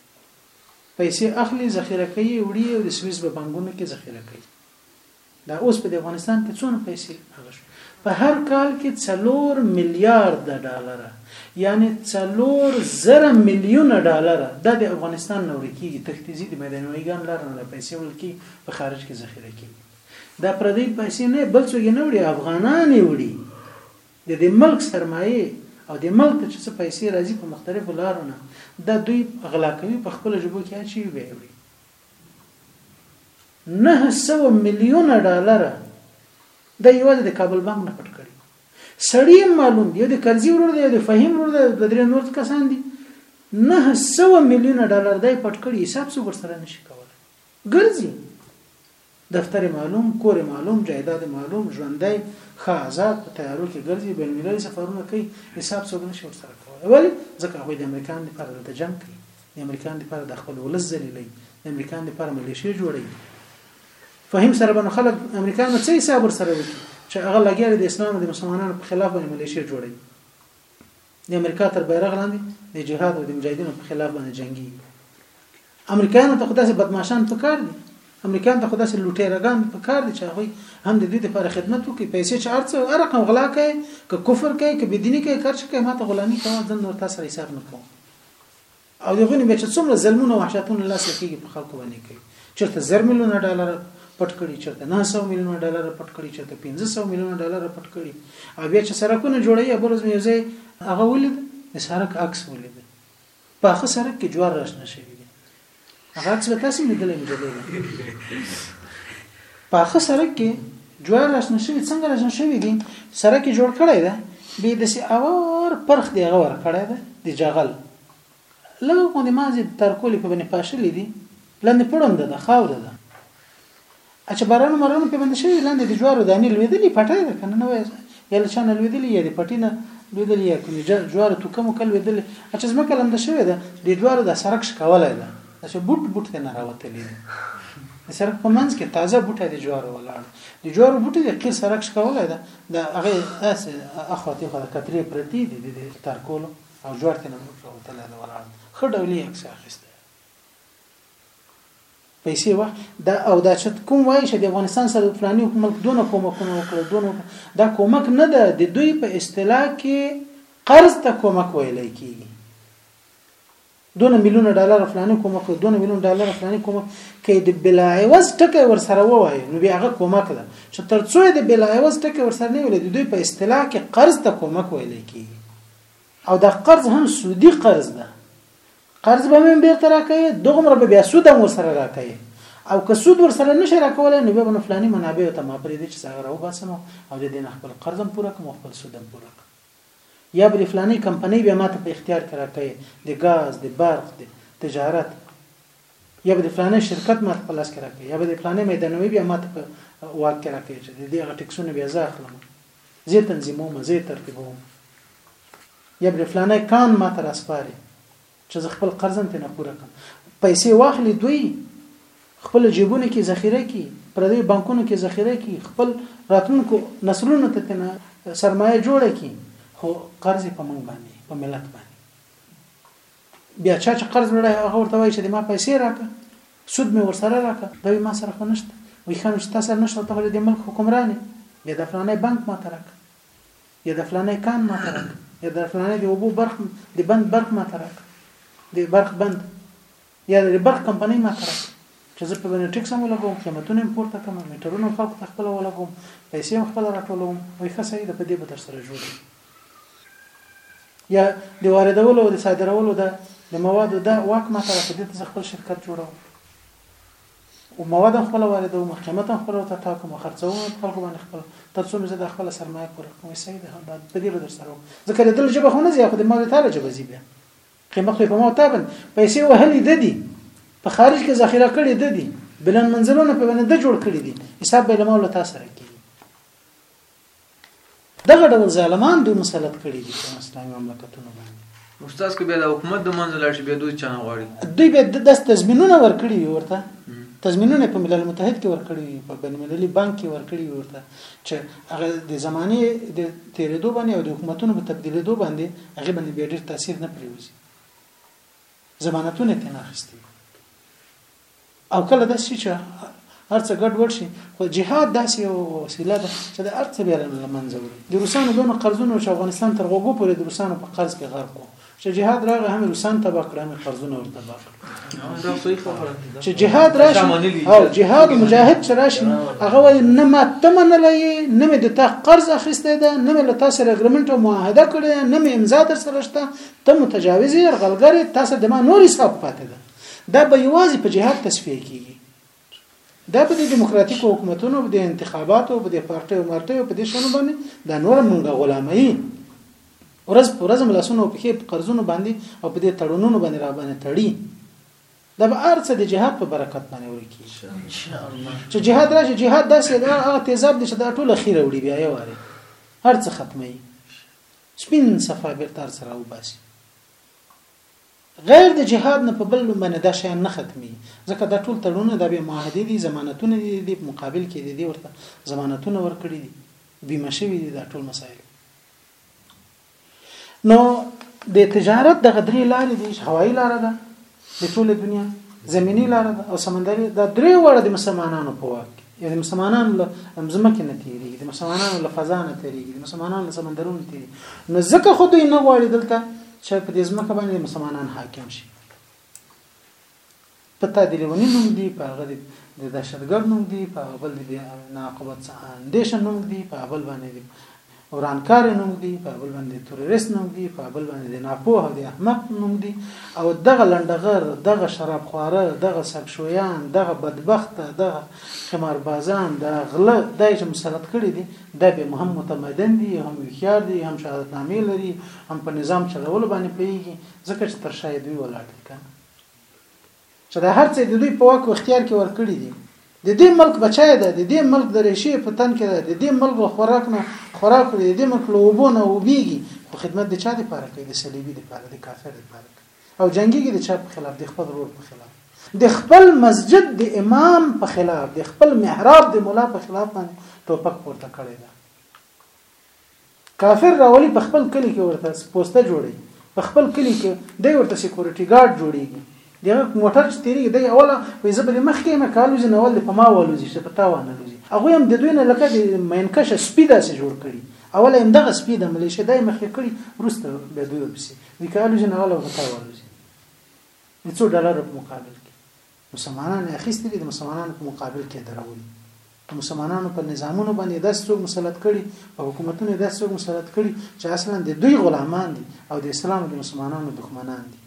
پیسې اخلي، ذخیره کوي یې، وړي یې او د سویس به بانکونو کې ذخیره کوي. دا اوس په دې افغانستان کې څونه پیسې هغه شوې؟ په هر کال کې څلور میلیارد ډالره یعنې څلور زره میلیونه ډالره دا د افغانستان نه ورکېږي، تښتي ځي، د میداني ماهیګان لاره نه دا پیسې وړل کېږي، په خارج کې ذخیره کیږي دا پردی پیسې نه بل څوک یې نه وړي افغانان یې وړي د دې ملک سرمایه او د ملک ته چې څه پیسې راځي په مختلفو لارو نه دا دوی غلا کوي په خپل جبو کې اچي وي وړي 900 میلیون ډالر د یوازې د کابل بانک نه پټ کړي سړی معلوم دی د کرزي ورور دی د فهیم ورور دی د درې نور کسان دي 900 میلیون ډالر دای پټ کړي حساب څو ورسره نشي کولای ګرځي دفتر معلوم، کور معلوم، جایداد معلوم، ژوندی، ښه، ازاد، په طیارو کې ګرځي، بین المللي سفرونه کوي، حساب څوک نشي ورسره کولی، ولې؟ ځکه هغوی د امریکایانو لپاره دلته جنګ کوي، د امریکایانو لپاره دا خپل ولس ذلیلوي، د امریکایانو لپاره ملیشې جوړوي. فهیم سره به نو خلک امریکایانو څه حساب ورسره وکړي چې هغه لګیا دی د اسلام او د مسلمانانو په خلاف باندې ملیشې جوړوي. د امریکا تر بیرغ لاندې د جهاد او د مجاهدینو په خلاف باندې جنگي امریکایانو ته خداسې بدمعشان پکار دي امریکایان ته خداسې لوټیرګان پکار دي چې هغه هم د دوی لپاره خدمت وکړي پیسې چې ارڅ او ارقم غلا کوي که کفر کوي که بدینی کوي کار چې کوي ماته غلامی کوي ځن نور تاسو حساب نه کوم او د غونی به چې څومره ظلمونه وحشتونه لاس لکېږي په خلکو باندې کوي چېرته زر میلیونه ډالر پټ کړي چېرته 900 میلیونه ډالر پټ کړي چېرته 1500 میلیونه ډالر پټ کړي او بیا چې سرکونه جوړوي ابرز مې یوځای هغه ولید د سرک عکس ولید په هغه سرک کې جوار راشنه شوی هغه څه تاسو لیدلې نجلۍ په اخر سره کې جوار راشنه شوی څنګه راشنه شوی دي سره کې جوړ کړی ده به د سي اور پرخ دی غور کړی ده د جغل لو غو د مازی تر کولی په بنې پاشلې دي لاندې پړم ده خاور ده اچ بارانو مرانو په باندې شوی لاندې د جوارو دانې لویدلې پټه ده کنه نه وای یا له چانه لویدلې یا د پټینه لویدلې یا کوم جوارو تو کوم کل لویدلې اچ زما کلم د شوی ده د جوارو د سرک شکولای ده اچ بوټ بوټ ته نه راوتلې د سرک په منځ کې تازه بوټه د جوارو ولاړ د جوارو بوټه د قیر سرک شکولای ده د هغه اس اخواتي خو د کترې پرتی دي د ترکولو او جوار ته نه راوتلې ده ولاړ خډولې عکس اخیسته پیسې وه دا او دا چې کوم وایي چې د افغانستان سره د فلاني حکومت دونه کومکونه وکړل دونه دا کومک نه ده د دوی په اصطلاح کې قرض ته کومک ویل کیږي دونه میلیونه ډالر فلاني کومک دونه میلیونه ډالر فلاني کومک کې د بلا عوض ټکی ور سره وایي نو بیا هغه کومک ده چې ترڅو د بلا عوض ټکی ور سره نه ویل د دوی په اصطلاح کې قرض ته کومک ویل کیږي او دا قرض هم سودی قرض ده قرض به مې بیرته راکوي دغومره به بیا سود هم ورسره راکوي او که سود ورسره نشي راکولای نو بیا به فلاني منابع ته ما پرې دي چې هغه راوباسم او د دین خپل قرض هم پوره کوم خپل سود هم پوره کوم یا به فلاني کمپنۍ بیا ماته په اختیار کې راکوي د غاز د برق د تجارت یا به فلاني شرکت ماته په لاس کې راکوي یا به فلاني میدانوي بیا ماته په واک کې راکوي چې د دې غټکسونه بیا زه اخلم زه تنظیموم زه ترتیبوم یا بری فلانی کان ماته راسپاري چې زه خپل قرض هم تنه پوره کړم پیسې واخلي دوی خپل جیبونه کې ذخیره کی پردی بانکونو کې ذخیره کی خپل راتلونکو نسلونو ته تنه سرمایه جوړه کی خو قرض په منګ باندې په ملت باندې بیا چا چې قرض وړي هغه ورته وایي چې ما پیسې راکړه سود مې ورسره راکړه دا ما سره خو نشته وی خان شتا سره نشته ته د ملک حکمرانې بیا د فلانه بانک ما ترک یا د فلانه کان ماته راک یا د فلانه د اوبو برخ د بند برخ ماته راک د برخ بند یا د برخ کمپنۍ ماته راک چې زه په باندې ټیکس هم ولګوم قیمتونه هم پورته کوم میټرونه هم خلکو ته خپل ولګوم پیسې هم خپل راټولوم وای ښه صحیح ده په دې به در سره جوړ یا د واردولو او د صادرولو د د موادو د واک ماته راکړي د خپل شرکت جوړوم او مواد هم خپل واردوم او قیمت هم خپل ورته ټاکم او خرڅوم په خلکو باندې خپل ترڅو مې زه د خپل سرمایه پوره کړم وایي صحیح ده دا په دې به در سره وم ځکه د دل جبه خو نه زیاخو د ما د تاله جبه زی بیا قیمت خو په ما تابن پیسې وهلې د دي په خارج کې ذخیره کړې د دي بلن منزلونه په باندې د جوړ کړې دي حساب به له مولا تاسو سره کیږي دغه ډول ظالمان دوی مسلط کړي دي په اسلامي مملکتونو باندې استاد که بیا د حکومت د منځ لاړ شي بیا دوی چانه غواړي دوی به د داس تضمینونه ورکړي وي ورته تضمینونه په ملل متحد کې ورکړي وي په بین المللي بانک کې ورکړي وي ورته چې هغه د زمانه د تیرېدو باندې او د حکومتونو په تبدیلېدو باندې هغه باندې بیا ډېر تاثیر نه پریوزي ضمانتونه تنه اخستي او کله داسې شي چې هر څه ګډ وډ شي خو جهاد داسې یو وسیله ده چې د هر څه بیا له منځه وړي د روسانو دونه قرضونه چې افغانستان تر غوږو پورې د روسانو په قرض کې غرق وو چې جهاد راغی هم روسان تباه کړ هم قرضونه ور تباه کړ چې جهاد راشي او جهاد مجاهد چې راشي هغه وایي نه ما ته منلې نه مې د تا قرض اخیستی ده نه مې له تا سره اګریمنټ او معاهده کړې نه مې امضا در سره شته ته متجاوز یې غلګر تاسو د ما نور حساب پاتې ده دا به یوازې په جهاد تصفیه کیږي دا به د دیموکراتیکو حکومتونو د انتخاباتو په د پارټي او مارټي او په دې شنو باندې دا نور مونږه غلامي ورځ پر ورځ ملاسونو په کې په قرضونو باندې او په دې تړونونو باندې را باندې تړي دا به ارڅ د جهاد په برکت باندې ورکی ان شاء الله چې جهاد راشي جهاد داسې دا هغه تیزاب دي چې دا ټول خیر وړي بیا یې واره هرڅه ختمي سپین صفابر تر سره وباسي غیر د جهاد نه په بل نوم باندې دا شیان نه ختمیږي ځکه دا ټول تړونونه دا بیا معاهدې دي ضمانتونه دي د دې په مقابل کې د دې ورته ضمانتونه ورکړي دي بیمه شوي دي دا ټول مسایل نو د تجارت دغه درې لارې دي هوایي لاره ده د ټوله دنیا زمینی لاره ده او سمندري دا درې وړه د مسلمانانو په واک یا د مسلمانانو له ځمکې نه تیریږي د مسلمانانو له فضا نه تیریږي د مسلمانانو له سمندرونو تیریږي نو ځکه خو دوی نه غواړي دلته چه په دې ځمکه باندې مسلمانان حاکم شي په تا دی لیونی نوم دی په هغه دی د دهشتګر نوم دی په هغه بل دی ناقبت اندیشه نوم دی په هغه بل باندې دی ورانکار نوم دی په هغه بل باندې تروریست نوم دی په هغه بل باندې دی ناپوه دی احمق نوم دی او دغه لندغر دغه شراب خواره دغه سبشویان دغه بدبخت دغه خماربازان دغه غله دای چې مسلط کړی دی دا به هم متمدن دی هم خيار دی هم شهادت نامې لري هم په نظام چلولو باندې پوهیږي ځکه چې تر شا دوی ولاړ دي کنه چې دا هر څه د دوی په واک او اختیار کې ورکړي دي د دې ملک بچای ده د دې ملک د ریشې په تن کې ده د دې ملک له خوراک نه خوراک لري د دې ملک له اوبو نه وبېږي خو خدمت د چا لپاره کوي د صلیبي لپاره د کافر لپاره او جنگيږي د چا په خلاف د خپل ورور په خلاف د خپل مسجد د امام په خلاف د خپل محراب د مولا په خلاف باندې ټوپک پورته کړی ده کافر راولي په خپل کلی کې ورته پوسټه جوړي په خپل کلی کې دی ورته سکیورټي ګارد جوړيږي دغه موټر چې تیریږي دی اوله وې زبر مخ کې مې کالو چې نوول په ما ولو چې په تا وانه لوزي هغه هم د دوی نه لکه د مینکشه سپیدا سي جوړ کړي اوله هم دغه سپیدا ملي شه دای مخ کې کړي روسته به دوی وبسي وی کالو چې نوول په تا ولو چې 200 ډالر په مقابل مسلمانانو یې اخیستي دي د مسلمانانو په مقابل کې درولي د مسلمانانو په نظامونو باندې داس څوک مسلط کړي په حکومتونو داس څوک مسلط کړي چې اصلا د دوی غلامان دي او د اسلام د مسلمانانو دښمنان دي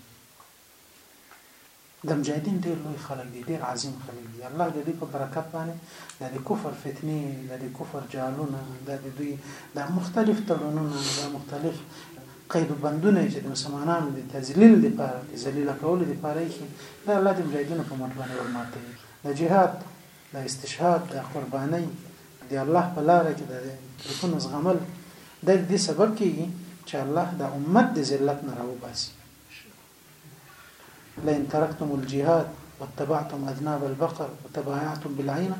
د مجاهدین ډیر لوی خلک دي ډیر عظیم خلک دي الله د دې په برکت باندې د کفر فتنې د کفر جالونه د دوی د مختلف تړونونه د مختلف قید او بندونه یې چې د مسلمانانو د تذلیل لپاره دي، ذلیله کولو لپاره ایښي، د الله د مجاهدینو په مټ باندې ور ماتوي. د جهاد، د استشهاد، د قربانۍ، د الله په لاره کې د تکلیفونو زغمل، دا د دې سبب کېږي چې الله دا امت د ذلت نه راوباسي. لئن تركتم الجهاد واتبعتم أذناب البقر وتبايعتم بالعينة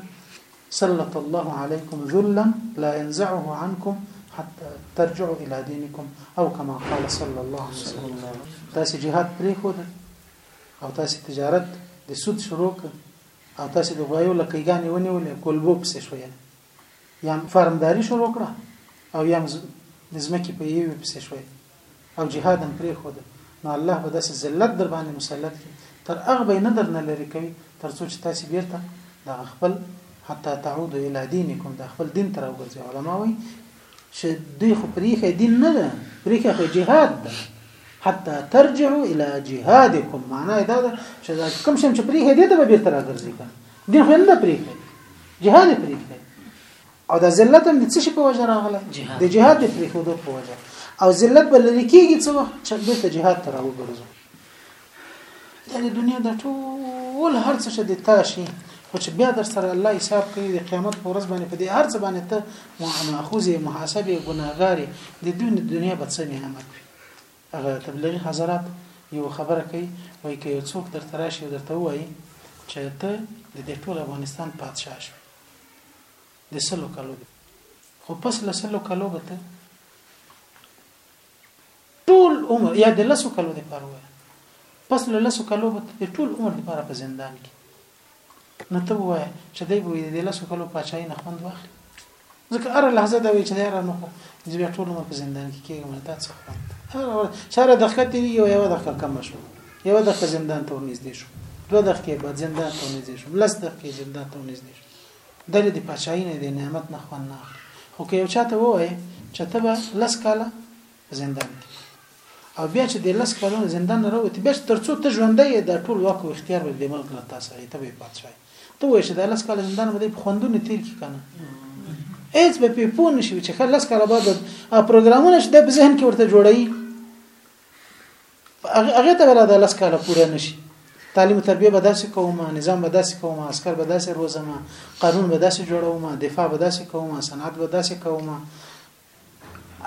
سلط الله عليكم ذلا لا ينزعه عنكم حتى ترجعوا إلى دينكم أو كما قال صلى الله عليه وسلم تاسي جهاد بريخود أو تاسي تجارت دي سود شروك أو تاسي دي غايو لقيقاني وني ولي كل بوبس شوية یم فارمداری شروع کړه او یم د ځمکې په یوې پسې شوې او جهاد هم پرې خو ده نو الله به داسې ذلت در باندې مسلط کړي تر هغه به نه درنه لري کوي تر څو چې تاسو بیرته د خپل حتی تعود الی دینکم د خپل دین تر وګرځي علما وایي چې دوی خو پریخه دین نه ده پریخه خو جهاد ده حتی ترجعوا الى جهادکم معنا دا ده چې دا کوم شم چې پریخه دې ته به بیرته راګرځي کنه دین خو نه پریخه جهاد پریخه او دا ذلت هم د څه شي په وجه راغله د جهاد د پریخودو په وجه او ذلت بل لري کیږي څه وخت چې بیرته جهاد ته راوګرځو دا د دنیا د ټول هر څه چې د تا شي خو چې بیا در سره الله حساب کوي د قیامت پر ورځ باندې په دې هر څه باندې ته ماخوذ محاسبه ګناګارې د دې د دنیا په څه نعمت وي هغه تبلیغ حضرات یو خبره کوي وایي که یو څوک درته راشي او درته وایي چې ته د دې ټول افغانستان پادشاه شوې د سلو کالو خو پس له سلو کالو به ته ټول عمر یا د لسو کلو د پاره پس له لسو کلو به د ټول عمر لپاره په زندان کې نو ته وای چې دی به د لسو کلو پاچای نه خوند واخلي ځکه اره لحظه دا وی چې یاره نو خو زه بیا ټول عمر په زندان کې کېږم دا څه خوند شهر دقیقه تیری یو یو دقیقه کم شو یو دقیقه زندان ته ورنږدې شو دوه دقیقې بعد زندان ته ورنږدې شو لس دقیقې زندان ته ورنږدې شو دلې د پاچای نه د نعمت نه خوند نه اخلي خو که یو چاته ووایي چې ته به لس کاله په زندان کې او بیا چې د لس کلونو زندان نه راوتی بیا چې ترڅو ته ژوندی یې دا ټول واک او اختیار به د ملک له تاسو لري ته به پات شوی ته وایې چې دا لس کاله زندان مو دی په خوندونو تیر کی کنه هیڅ به پې پوه نشي چې خل لس کاله بعد پروګرامونه چې د ذهن کې ورته جوړوي هغه ته ولا د لس کاله پوره نشي تعلیم تربیه به داسې کوم نظام به داسې کوم عسكر به داسې روزم قانون به داسې جوړوم دفاع به داسې کوم صنعت به داسې کوم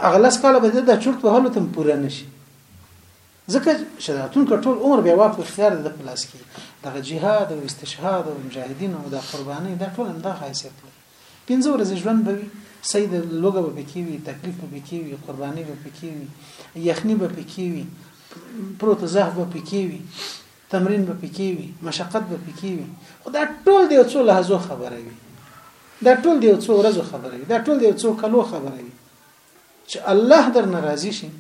هغه لس کاله به د چرت وهلو تم پوره نشي ځکه شریعتون که ټول عمر به واک اختیار د پلاس کې دغه جهاد او استشهاد او مجاهدین او د قرباني دا ټول هم د حیثیت لري پنځه ورځې ژوند به وي سید لوګه به پکې وي تکلیف به پکې وي قرباني به پکې وي یخني به پکې وي پروت زهر به پکې وي تمرين به پکې وي، مشقت به پکې وي، خو دا ټول د یو څو لحظو خبره وي. دا ټول د یو څو ورځو خبره وي، دا ټول د یو څو کلو خبره وي. چې الله در ناراضي شي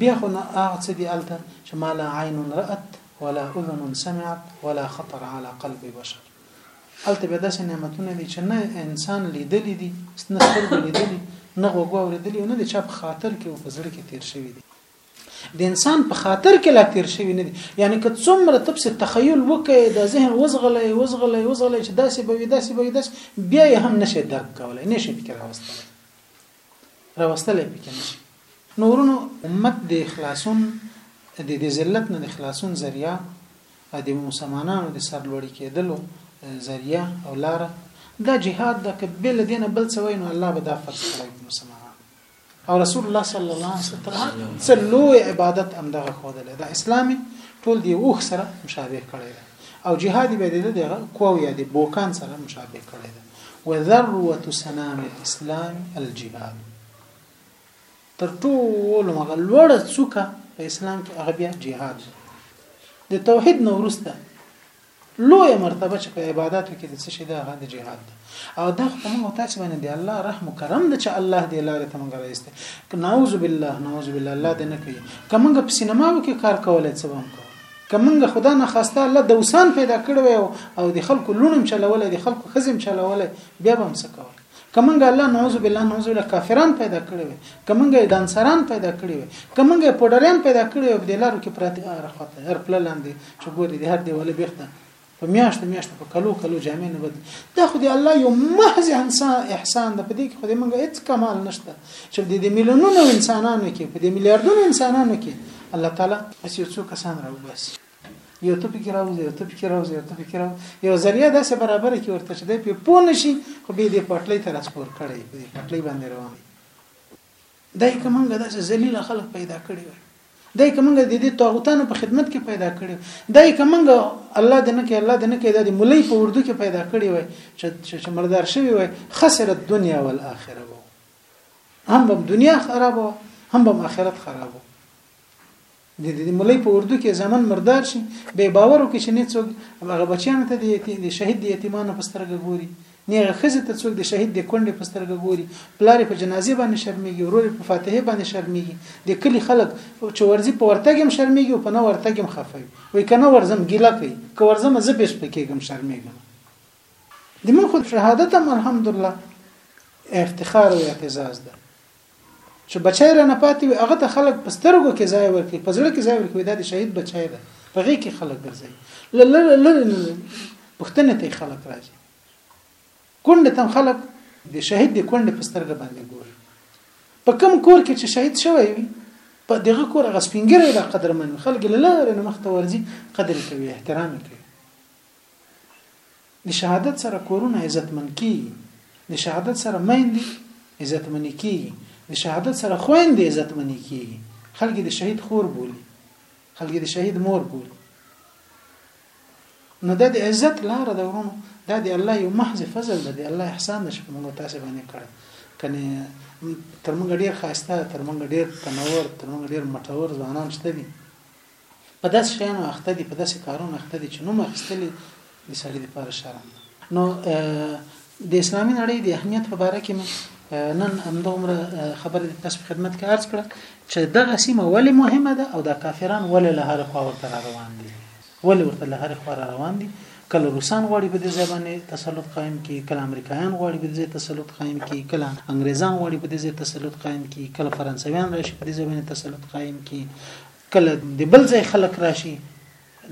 بیا خو نه هغه څه دی الته چې ما لا عین رأت ولا اذن سمعت ولا خطر على قلب بشر الته به داسې نعمتونه دي چې نه انسان لیدلې دي نه سترګې لیدلې نه غوږ اوریدلې نه د چا په خاطر کې او په زړه کې تیر شوی دي د انسان په خاطر کې لا تیر شوی نه دی یعنی که څومره تب سه تخیل وکړي د ذهن وزغلې وزغلې وزغلې چې داسې به وي داسې به وي داسې بیا یې هم نشي درک کولای نشي فکر راوستل راوستل پکې نشي نورونو امت د اخلاصون د د ذلت نه د اخلاصون ذریعہ د مسلمانانو د سرلوړي کېدلو ذریعہ او لار دا جهاد د کبل دینه بل څه وینو الله به دا فرض کړی مسلمان او رسول الله صلی الله علیه وسلم څه لوی عبادت امدغه خودل دا اسلامي ټول دی اوخ سره مشابه کړی او جهاد به دی دغه کو یا دی بوکان سره مشابه کړی ده وذروه سنام الاسلام الجهاد تر ټول مغه لوړه څوکه په اسلام کې هغه بیا جهاد د توحید نو ورسته لوی مرتبه چې په عبادتو کې د څه شي ده غند جهاد ده او دا خو موږ تاسو باندې دی الله رحم او کرم ده چې الله دې لارې ته موږ راځي نعوذ بالله نعوذ بالله الله دې نه کوي کومګه په سینماو کې کار کولای څه وم کوي کمنګ خدا نه خواسته الله دوسان پیدا کړو او د خلکو لونم چلولې د خلکو خزم چلولې بیا به هم څه کول کمنګ الله نعوذ بالله نعوذ بالله کافران پیدا کړی وي کمنګ دانسران پیدا کړی وي کمنګ پډریان پیدا کړی وي د لارو کې پراتی هر خواته هر پل لاندې چې ګوري د هر دیواله بیخته په میاشت میاشت په کلو کلو جامې نه بدل دا خو دی الله یو محض انسان احسان ده په دې کې خو دې موږ هیڅ کمال نشته چې د دې میلیونونو انسانانو کې په دې میلیارډونو انسانانو کې الله تعالی اسی څو کسان راوباسي یو ته پکې راوځي یو ته پکې راوځي یو ته پکې راوځي یو ذریعہ داسې برابر کې ورته چې دی په پوه نشي خو به دې پټلۍ تر اسپور کړي په دې پټلۍ باندې روان دي دای کومګه داسې ذلیل خلک پیدا کړي وي دای کومګه د دې طاغوتانو په خدمت کې پیدا کړي دای کومګه الله دې نه کې الله دې نه کې د مولای په اردو کې پیدا کړي وي چې مردار شوی وي خسر الدنيا والاخره هم هم دنیا خرابه هم هم آخرت خرابه د دې ملي په اردو کې زمن مردار شي به باور وکړي چې نه څوک هغه بچیان ته د شهید د یتیمانو په سترګه ګوري نه هغه خزه ته څوک د شهید د کونډې په سترګه ګوري پلار په جنازې باندې شرمېږي ورور په فاتحه باندې شرمېږي د کلی خلک چې ورځي په ورتګ هم شرمېږي او په نه ورتګ هم خفه وي وای کنه ورزم ګیله کوي که ورزم زه پېښ پکېږم شرمېږم د من خود شهادت هم الحمدلله افتخار او اعتزاز ده چې بچای را نه پاتې وي هغه ته خلک په سترګو کې ځای ورکړي په زړه کې ځای ورکړي دا د شهید بچای ده په غي کې خلک ګرځي پښتنه ته خلک راځي کونډه تم خلک د شهید د کونډه په سترګه باندې ګوري په کم کور کې چې شهید شوی وي په دغه کور غسپینګره د قدرمن خلک له لارې نه مخته ورځي قدر کوي احترام کوي د شهادت سره کورونه عزتمن کیږي د شهادت سره میندې عزتمنې کیږي د شهادت سره خویندې عزتمنې کیږي خلک د شهید خور بولی خلک د شهید مور بولی نو دا د عزت لار ده ورونو دا د الله یو محض فضل ده د الله احسان ده چې موږ تاسو باندې کړ کنه تر موږ ډیر خاصه تر موږ ډیر تنور تر موږ ډیر مټور ځوانان شته دي په داسې شیانو اخته دي په داسې کارونو اخته دي چې نوم اخیستل د سړي لپاره شرم ده نو د اسلامي نړۍ د اهمیت په اړه کې نن همدومره خبره د تاسو خدمت کې عرض کړه چې دغه سیمه ولې مهمه ده او دا کافران ولې له هر خوا ورته روان دي ولې ورته له هر خوا روان دي کله روسان غواړي په دې ځای باندې تسلط قائم کړي کله امریکایان غواړي په دې ځای تسلط قائم کړي کله انګریزان غواړي په دې ځای تسلط قائم کړي کله فرانسویان راشي په دې ځای باندې تسلط قائم کړي کله د بل ځای خلک راشي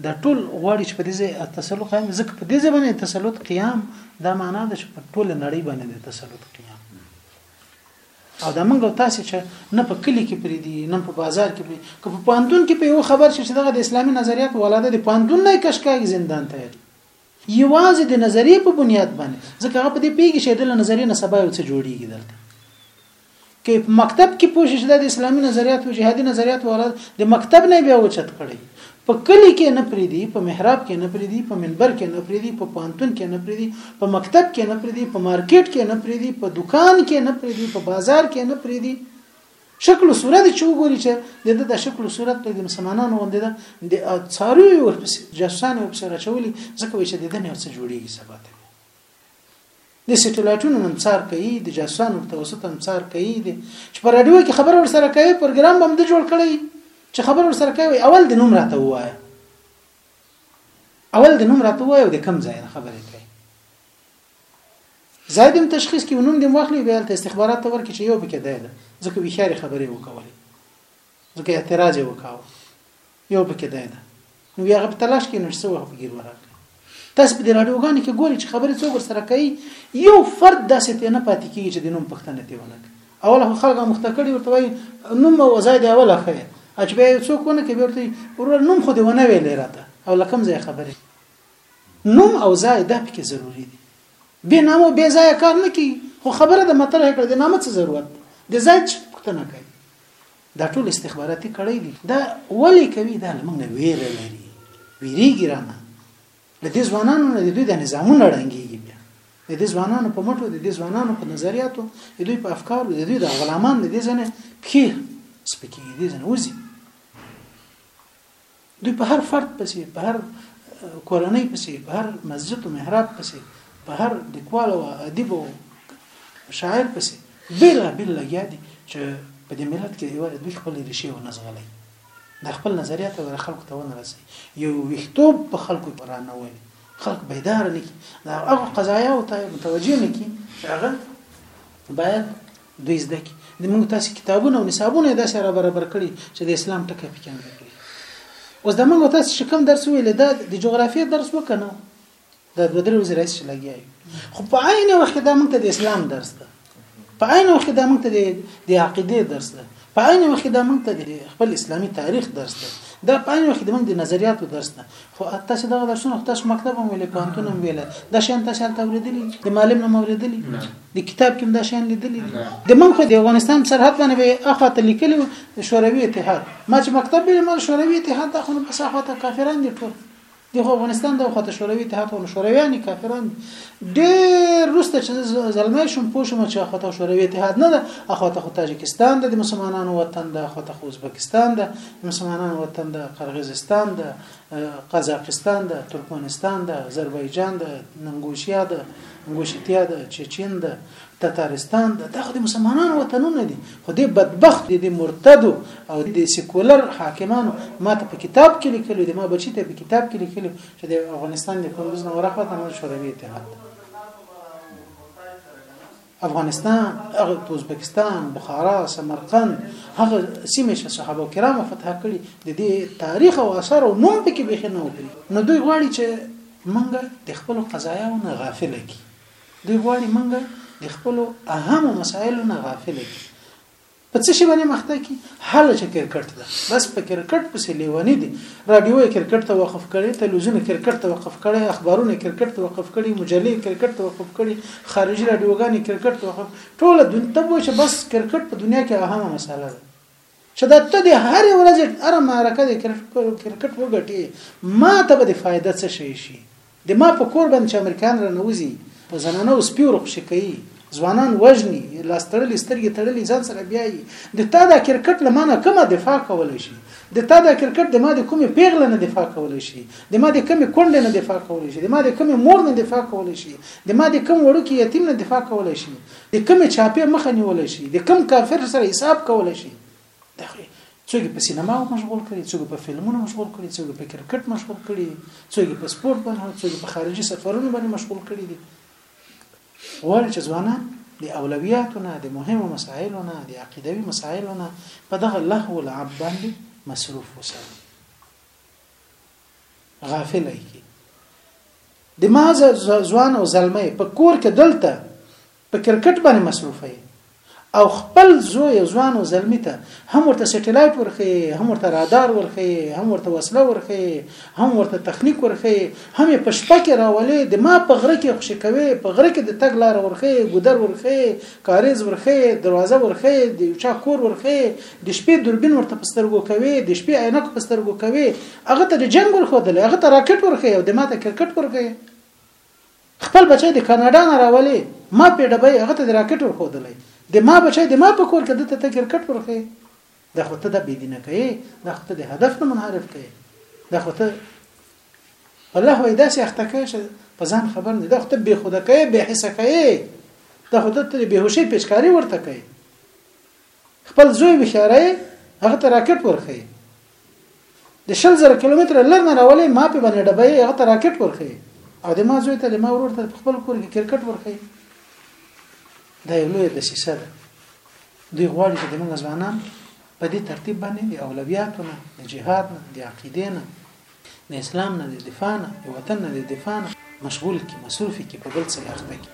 دا ټول غواړي چې په دې ځای تسلط قائم ځکه په دې ځای باندې تسلط قیام دا معنا ده چې په ټول نړۍ باندې د تسلط قیام او دا موږ تاسو چې نه په کلی کې پرې دي نه په بازار کې پرې که په پاندون کې په یو خبر شي چې دغه د اسلامي نظریات ولاده د پاندون نه کشکای زندان ته یوازې د نظریې په بنیاد باندې ځکه هغه په دې پیګی شه د نظریې نه سبا یو څه جوړیږي دلته کې په مکتب کې پوه شي چې د اسلامي نظریات او جهادي نظریات ولا د مکتب نه بیا وچت کړي په کلی کې نه پریدي په محراب کې نه پریدي په منبر کې نه پریدي په پانتون کې نه پریدي په مکتب کې نه پریدي په مارکیټ کې نه پریدي په دکان کې نه پریدي په بازار کې نه پریدي شکل او صورت چې وګوري چې د د شکل او صورت په د مسلمانانو باندې ده د څاروي ورپسې جاسوسان ورپسې راچولي ځکه چې د دنیا څخه جوړیږي سبا ته د سټلایټونو نم څار کوي د جاسوسانو په توسط هم څار کوي د چې په رادیو کې خبر ور سره کوي پروګرام هم د جوړ کړی چې خبر ور سره کوي اول د نوم راته وایا اول د نوم راته وایا د کم ځای خبرې کوي زایدم تشخیص کې نوم د مخلي به استخبارات ته ورکړي چې یو بکې ده ځکه ویخاري خبرې وکولې ځکه اعتراض یې وکاو یو پکې دی نه نو بیا هغه په تلاش کې نشته وه په ګیر ورغله تاسو په دې راډیوګانو کې ګوري چې خبرې څوک سره کوي یو فرد داسې ته نه پاتې کیږي چې د نوم پښتنه دی ونه اوله خلک مخته کړي ورته وایي نوم او ځای دی اوله خې اچ به څوک ونه کوي ورته ورور نوم خو دی ونه ویلې راته او لکم ځای خبرې نوم او ځای د پکې ضروری دي به نامو به ځای کار نه کی خو خبره د مطرح کړ د نامه څه ضرورت د ځای څه پښتنه کوي دا ټول استخباراتي کړی دي دا ولې کوي دا لمنګ نه ویره لري ویریږي رانه د دې ځوانانو نه د دوی د نظامونو ړنګيږي بیا د دې ځوانانو په مټو د دې ځوانانو په نظریاتو د دوی په افکارو د دوی د غلامان د دې ځنه پخې سپکې دي ځنه وځي دوی په هر فرد پسې په هر کورنۍ پسې په هر مسجد او محراب پسې په هر لیکوال او ادیب او شاعر پسې بلا بل لګیا دي چې په دې ملت کې یو دوی خپل ریشې و نزغلي د خپل نظریات ور خلکو ته ونه رسي یو ویښتوب په خلکو پرانه ولي خلک بیدار نه کی دا هغه قضایا او ته متوجه نه کی هغه باید دوی زده کړي د موږ تاسو کتابونه او نصابونه داسې را برابر کړي چې د اسلام ټکی پکې نه لګي اوس د موږ تاسو چې کوم درس ویل دا د جغرافیې درس وکنه دا د بدر وزیر رئیس لګي خو په عین وخت دا موږ ته د اسلام درس ده په عین وخت دا موږ ته د عقیده درس ده په عین وخت دا موږ ته د خپل اسلامي تاریخ درس دی دا په عین وخت د موږ د نظریاتو درس ده خو تاسو دغه درسونه تاسو مکتب هم ویلې پانتون هم ویل دا شین تاسو هلته اوریدلی د معلم نه اوریدلی د کتاب کې دا شین لیدلی د موږ خو د افغانستان سرحد باندې به اخواته لیکلی شوروي اتحاد ما چې مکتب به مال شوروي اتحاد دا خو په ساخته کافران دي ټول دغه افغانستان د خاطر شوروي اتحاد او شوروياني کافران ډېر روسته چې زلمې شوم پوه شوم چې خاطر شوروي اتحاد نه ده اخواته خو تاجکستان ده د مسلمانانو وطن ده اخواته خو ازبکستان ده د مسلمانانو وطن ده قرغیزستان ده قزاقستان ده ترکمنستان ده آذربایجان ده ننګوشیا ده ننګوشتیا ده چچین ده تتارستان د دا خو د مسلمانانو وطنونه دي خو د بدبخت دي د مرتدو او د سیکولر حاکمانو ما ته په کتاب کې لیکلو دي ما بچی ته په کتاب کې لیکلو چې د افغانستان د کندوز نه ورخه ته مل شوروي اتحاد افغانستان هغه ازبکستان بخارا سمرقند هغه سیمه چې صحابه کرام فتح کړي د دې تاریخ او اثر او نوم پکې بخنه وکړي نو دوی غواړي چې منګه د خپل قضایاونه غافل کړي دوی غواړي مونږ د خپل اهمو مسایلو نه غافل کړي په څه شي باندې مخته کی حل چې کرکټ ده بس په کرکټ پسې لیونی دي رادیو کرکټ ته وقف کړي تلویزیون کرکټ ته وقف کړي اخبارونه کرکټ ته وقف کړي مجلې کرکټ ته وقف کړي خارجي رادیوګانې کرکټ ته وقف ټول دنیا ته چې بس کرکټ په دنیا کې اهمه مسله ده چې دا ته د هرې ورځې هره معرکه د کرکټ وګټې ما ته به د فایده څه شي شي د ما په کور باندې چې امریکایان رانوځي په زنانه او سپیو رخصي کوي ځوانان وژني لاس تړلې سترګې تړلې ځان سره بیایي د تا دا کرکټ له مانه کومه دفاع کولی شي د تا دا کرکټ د ما د کومې پیغله نه دفاع کولی شي د ما د کومې کونډې نه دفاع کولی شي د ما د کومې مور نه دفاع کولی شي د ما د کوم وړوکي یتیم نه دفاع کولی شي د کومې چاپې مخه نیول شي د کوم کافر سره حساب کول شي دا خو څوک په سینما مشغول کړي څوک په فلمونو مشغول کړي څوک په کرکټ مشغول کړي څوک په سپورت باندې څوک په خارجي سفرونو باندې مشغول کړي دي غواړي چې ځوانان د اولویاتو نه د مهمو مسایلو نه د عقیدوي مسایلو نه په دغه لهو لعب باندې مصروف وساتي غافل کی د ما ځوان او زلمه په کور کې دلته په کرکټ باندې مصروف وي او خپل زوی ځوان او زلمی ته هم ورته سټلایټ ورخي هم ورته رادار ورخي هم ورته وسله ورخي هم ورته تخنیک ورخي هم په شپه کې راولي د ما په غره کې خوشی کوي په غره کې د تګ لار ورخي ګودر ورخي کاریز ورخي دروازه ورخي د یو چا کور ورخي د شپې دوربین ورته په سترګو کوي د شپې عینک په سترګو کوي هغه ته د جنگ ورخودل هغه ته راکټ ورخي او د ماته کرکټ ورخي خپل بچی د کاناډا نه راولي ما په ډبې هغه ته د راکټ ورخودل د ما بچی د ما په کور کې د ته کرکټ ورخي دا خو ته د بيدینه کوي دا خو ته د هدف نه منحرف کوي دا خو ته په لهوه داسې اخته کوي چې په ځان خبر نه دا خو ته به خود کوي به حس کوي دا خو ته به هوشي پیچکاری ورته کوي خپل زوی بشاره یې هغه ته راکټ ورخی د شل زره کیلومتر لر نه راولې ما په باندې ډبه یې هغه ته راکټ ورخی او د ما زوی ته د ما ورور ته خپل کور کې کرکټ ورخی دا یو لوی د سیسه ده دوی غواړي چې د موږ ځوانان په دې ترتیب باندې د اولویاتو نه د جهاد نه د عقیدې نه د اسلام نه د دفاع نه د وطن نه د دفاع نه مشغول کی مصروف کی په بل څه اخته کی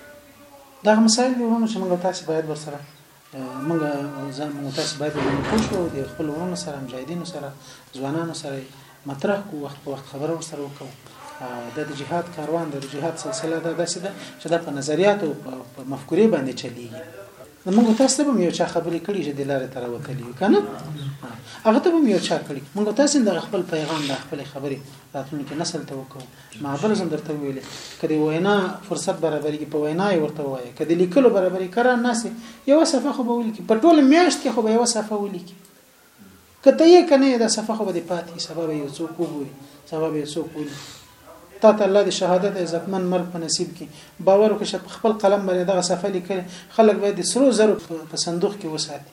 دا مسائل ورونو چې موږ تاسو باید ورسره موږ ځان موږ تاسو باید د پوه شو او د خپل ورونو سره مجاهدینو سره ځوانانو سره مطرح کو وخت په وخت خبره ورسره وکړو دا د جهاد کاروان د جهاد سلسله دا داسې ده چې دا په نظریات او په مفکورې باندې چلیږي نو موږ تاسو ته هم یو چا خبرې کړي چې د لارې تر وتلی یو کنه هغه ته هم یو چا کړي موږ تاسو د خپل پیغام د خپل خبرې راتلونکي نسل ته وکړو ما بل ځل درته ویلې که د وینا فرصت برابرېږي په وینا یې ورته وایي که د لیکلو برابرې کرا ناسې یوه صفحه خو به ولیکي په ټوله میاشت کې خو به یوه صفحه ولیکي که ته یې که نه دا صفحه خو به دې پاتې سبا به یو څوک وګوري سبا به یو څوک ولي تا ته الله د شهادت عزتمن مرګ په نصیب کې باور وکړه خپل قلم باندې دغه صفحه لیکل خلک باید د سرو زرو په صندوق کې وساتي